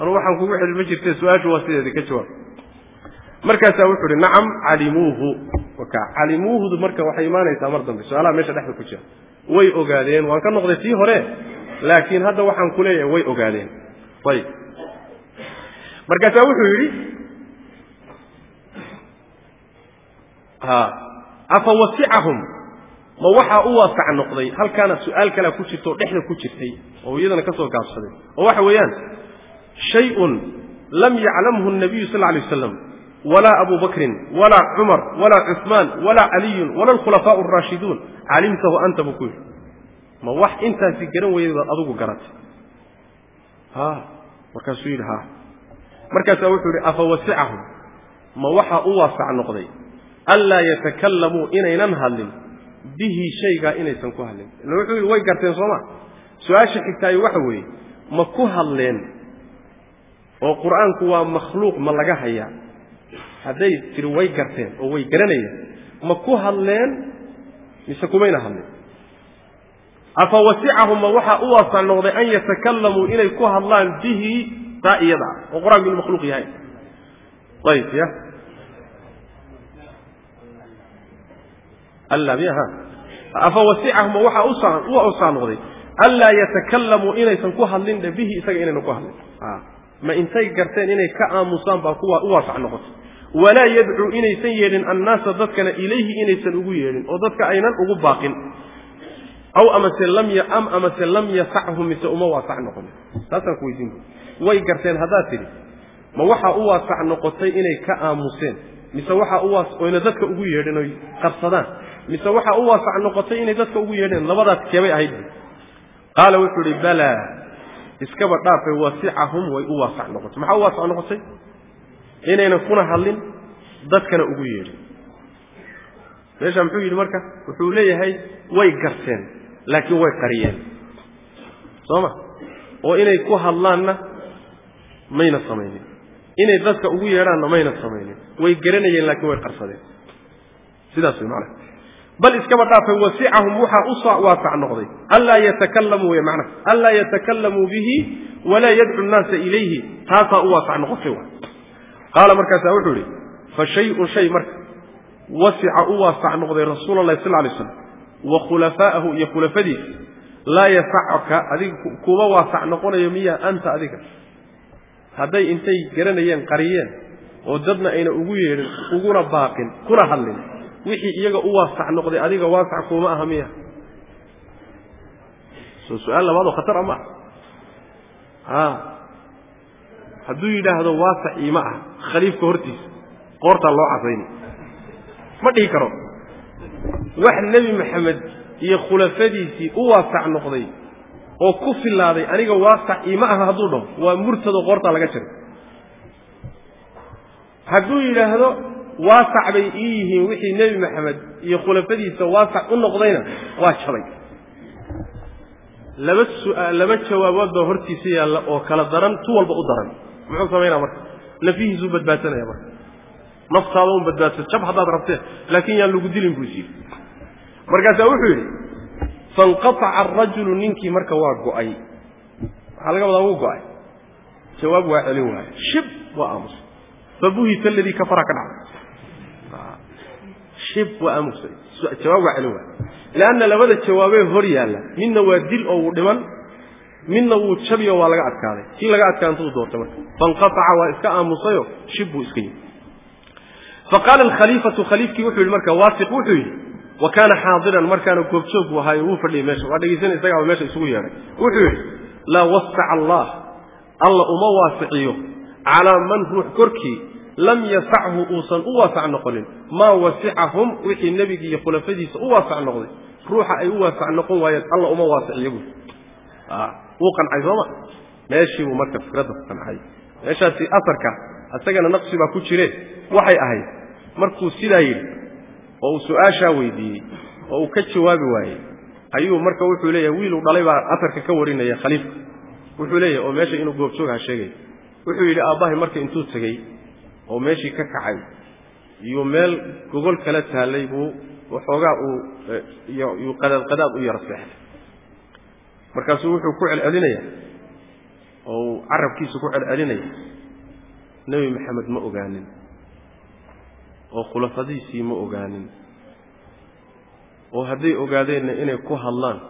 Anu waxaan kugu celin ma jirte su'aashu waa sideedii ka jawaab. Markaasaa wuxuu yidhi nacam calimuuhu. Calimuuhudu marka waxay imaanaysaa mar dambe. Su'aalaha meesha dhexda ku jira. Way ogaadeen waan ka noqday tii hore laakiin hadda waxaan ku leeyahay way ogaadeen. Ayib markaasaa wuxuu yidhi afa wasicahum ma waxaa u waasac noqday halkaana su'aal kalea ku jirta oo dhexda ku jirtay oo iyadana ka soo gaabsaday oo waxa weeyaan shayun lam yaclamhu nabiyu sal alay waslam walaa abu bakrin walaa cumar walaa cuثmaan walaa caliyun wala alkhulafaau araashiduun calimtahu anta buu ku yidhi ma wax intaasi garan weyday baad adigu garatay ha markaasuu yidhi ha. Markaasaa wuxuu yidhi afa wasicahum ma waxaa u waasac noqday. Anlaa yatakalamuu inaynan hadlin bihi shaygaa inaysan ku hadlin. Ila wuxuu yidhi way garteen sooma su'aasha xigtaayo waxa weeye ma ku hadleen oo qur'aanku waa makhluuq ma laga hayaa. Hadday tiri way garteen oo way garanayeen. Ma ku hadleen mise kumayna hadleen afa wasicahum ma waxaa u waasac noqday an yatakalamuu inay ku hadlaan bihi taa iyada oo qur'aanku inu makhluuq yahay. Ayib ya. Afa wasicahum waxaa u awsaa noqday. Anlaa yatakalamuu inaysan ku hadlin dhe bihi isaga inaynan ku hadlin. Ma intay garteen inay ka aamusaan baa kuwa u waasac noqotay. Walaa yadcuu inaysan yeedhin annaasa dadkana ilayhi inaysan ugu yeedhin oo dadka aynan ugu baaqin aw amase lam am amase lam yasachu mise uma waasac noqon taasaan ku weydiin way garteen haddaad tidhi ma waxaa u waasac noqotay inay ka aamuseen? Mise waxaa u oyna dadka ugu yeedhin oy qabsadaan? Mise waxaa u waasac noqotay inay dadka ugu yeedheen? Labadaas keebay ahayd. Qaala wuxuu ihi balaa iskaba dhaafay wasicahum way u waasac noqotay. Maxaa u waasac noqotay? Inaynan kuna hadlin dadkana ugu yeedhin. Meesha muxuu yidhi marka? Wuxuu leeyahay way garteen laakiin way qariyeen. Soo ma oo inay ku hadlaanna mayna samaynin. Inay dadka ugu yeedhaanna mayna samaynin. Way garanayeen laakiin way qarsadeen. Sidaas way macnaha. Bal iskaba dhaafay wasicahum waxaa u waasac noqday. Anlaa yatakalamuu wey macnaha. Anlaa yatakalamuu bihi walaa yadcu nnaasa ilayhi. Taasaa u waasac noqotay wa qaala markaasaa wuxuu yidhi fa shayun shay marka. Wasica u waasac noqday rasuula allahi sal lay slam wa khulafaa'ahu iyo khulafadiisa laa yasacuka adiga kuma waasac noqonayo miya anta adiga. Hadday intay garanayeen qariyeen oo dadna ayna ugu yeedhin uguna baaqin kuna hadlin wixii iyaga u waasac noqday adiga waasac kuuma aha miya. Soo su'aal labaadoo khatar a ma ah hadduu yidhaahdo waasac iima ah khaliifka hortiisa qoortaa loo casayni ma dhihi karo wax nebi maxamed iyo khulafadiisii u waasac noqday oo ku filaaday aniga waasac iima aha hadduu dhaho waa murtadoo qoortaa laga jaray hadduu yidhaahdo waasac bay ii yihiin wixii nebi maxamed iyo khulafadiisa waasac u noqdayna waa jabay. Laba su'aal laba jawaabood baa hortiisa yaalla oo kala daran tu walba u daran. Muxuu samaynaa marka? Lafihiisuu badbaadsanaya marka naftaada un badbaadsan jab haddaad rabteen laakiin yaan lagu dilin buu yidhi. Markaasaa wuxuu yidhi fainqataca arajulu ninkii marka waa go'ay. Waxaa laga wadaa wuu go'ay. Jawaab waa celin waaye shib waa aamusay fabuhita aladii kafara ka dhacday. Shib waa aamusay jawaab waa celin waaye leanna labada jawaabee hor yaalla. Midna waa dil oo wuu dhiman midna wuu jabiyo waa laga adkaaday. Kii laga adkaantuu doortay marka. Fainqataca waa iska aamusayo shib buu iska yimi faqaala alkhaliifatu khaliifkii wuxuu yidhi marka waasiq wuxuu yidhi wa kaana xaadiran markaana goobjoog buu ahaayo wuu fadhiyay meesha waa dhegaysanay isagaaba meesha isugu yeedhay wuxuu yidhi laa wasaca allah alla uma waasiciyo calaa man ruux korkii lam yasachu uusan u waasac noqonin maa wasicahum wixii nebigi iyo khulafadiisa u waasac noqday ruuxa ay u waasac noqon waayeen alla uma waasiciyo buu wuu qancay sooma meeshii buu marka fikradda ku qancay meeshaasi asarka isagana naqsi baa ku jire waxay ahayd markuu sidaa yidhi oo uu su'aashaa weydiiyey oo uu ka jawaabi waayey ayuu marka wuxuu leeyahay wiiluu dhalay baa asarka ka warinaya khaliifka. Wuxuu leeyahay oo meesha inuu goobjoogaha sheegay. Wuxuu yidhi aabbahay marka intuu tegey oo meeshii ka kacay iyo meel gogol kala taallay buu waxoogaa uu yuu qadaad qadaad u yara seexday. Markaasuu wuxuu ku celcelinaya oo uu carabkiisa ku celcelinaya nebi maxamed ma ogaanin oo khulafadiisii ma ogaanin. Oo hadday ogaadeenna inay ku hadlaan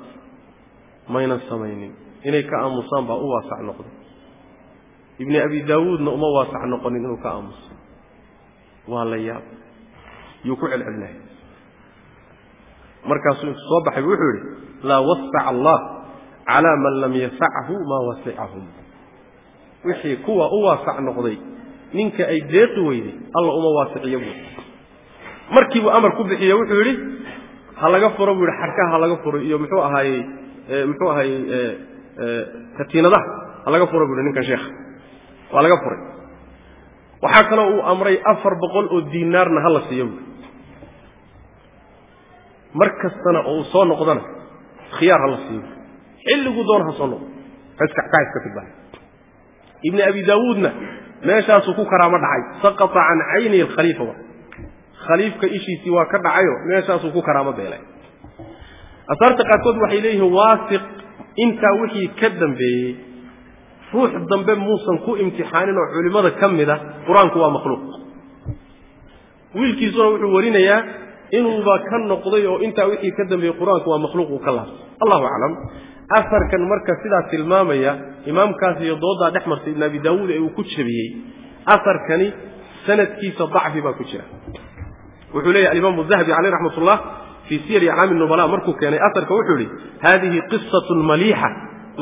maynan samaynin. Inay ka aamusaan baa u waasac noqday. Ibni abi daawuudna uma waasac noqonin inuu ka aamuso. Waa la yaab. Yuu ku celcelinaya markaasuu intu soo baxay wuxuu yidhi laa wasaca allah calaa man lam yasachu maa wasicahum wixii kuwa u waasac noqday ninka ay deeqi weyday alla uma waasiciyo buu. Markiibuu amar ku bixiye wuxuu yidhi ha laga furo buu yidhi xarkaha ha laga furo iyo muxuu ahaayey muxuu ahaayey katiinadaha ha laga furo buu yidhi ninkan sheekha waa laga furay waxaa kaloo uu amray afar boqol oo diinaarna ha la siiyo buui mar kastana oo uu soo noqdona khiyaar ha la siiyo. Xilliguu doona ha soo noqdo. Ka iska tidbaa ibni abi daawuudna meeshaasuu ku karaamo dhacay. Saqata can cayni alkhaliifa wa. Khaliifka ishiisii waa ka dhacayo meeshaasuu ku karaamo beelay. Asaarta qaarkood waxay leeyihiin waasiq intaa wixii ka dambeeyey. Ruux dambe muusan ku imtixaanin oo culimmada ka mida qur'aanku waa makhluuq. Wiilkiisuna wuxuu warinayaa inuuba ka noqday oo intaa wixii ka dambeeyey qur'aanku waa makhluuq uu ka laabtay. Allahu aclam asarkan marka sidaa tilmaamaya imaamkaas iyo doodaa dhex martay ibn abi daawuud ee uu ku jabiyey asarkani sanadkiisa dacfi baa ku jira. Wuxuu leeyahy alimaamu dahabi caleyh raxmat ullah fii siyari aclaami nubala markuu keenay asarka wuxuu yihi hadihi qisatu maliixa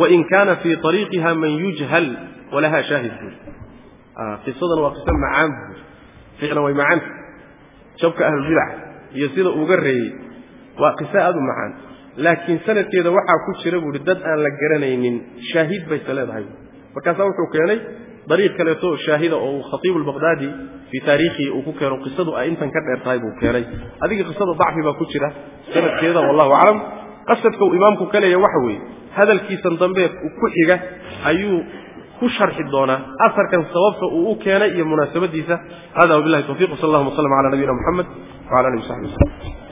wain kaana fii ariiqiha man yujhal walaha shaahid. Buuri qisadan waa qiso macaan buuri ficlan way macaanta jabka ahlulbidac iyo sida uga reeyey waa qiso aada u macaan laakiin sanadkeeda waxaa ku jira buuhi dad aan la garanaynin shaahid bayse leedahay. Markaasaa wuxuu keenay dariiq kaleeto shaahida oo uu khatiibu lbaqdaadi fii taariikhihi uu ku keeno qisadu ay intan ka dheer tahay buu keenay. Adiga qisada dacfi baa ku jira sanadkeeda wallahu aclam. Qasadka uu imaamku ka leeya waxa weeye hadalkiisan dambe ku xiga ayuu ku sharxi doonaa asarkan sababta uu u keenay iyo munaasabadiisa. Hada wabilahi tawfiq wsal allahuma w sllam ala nabiyina muxamed wala alihi w saxbi waslm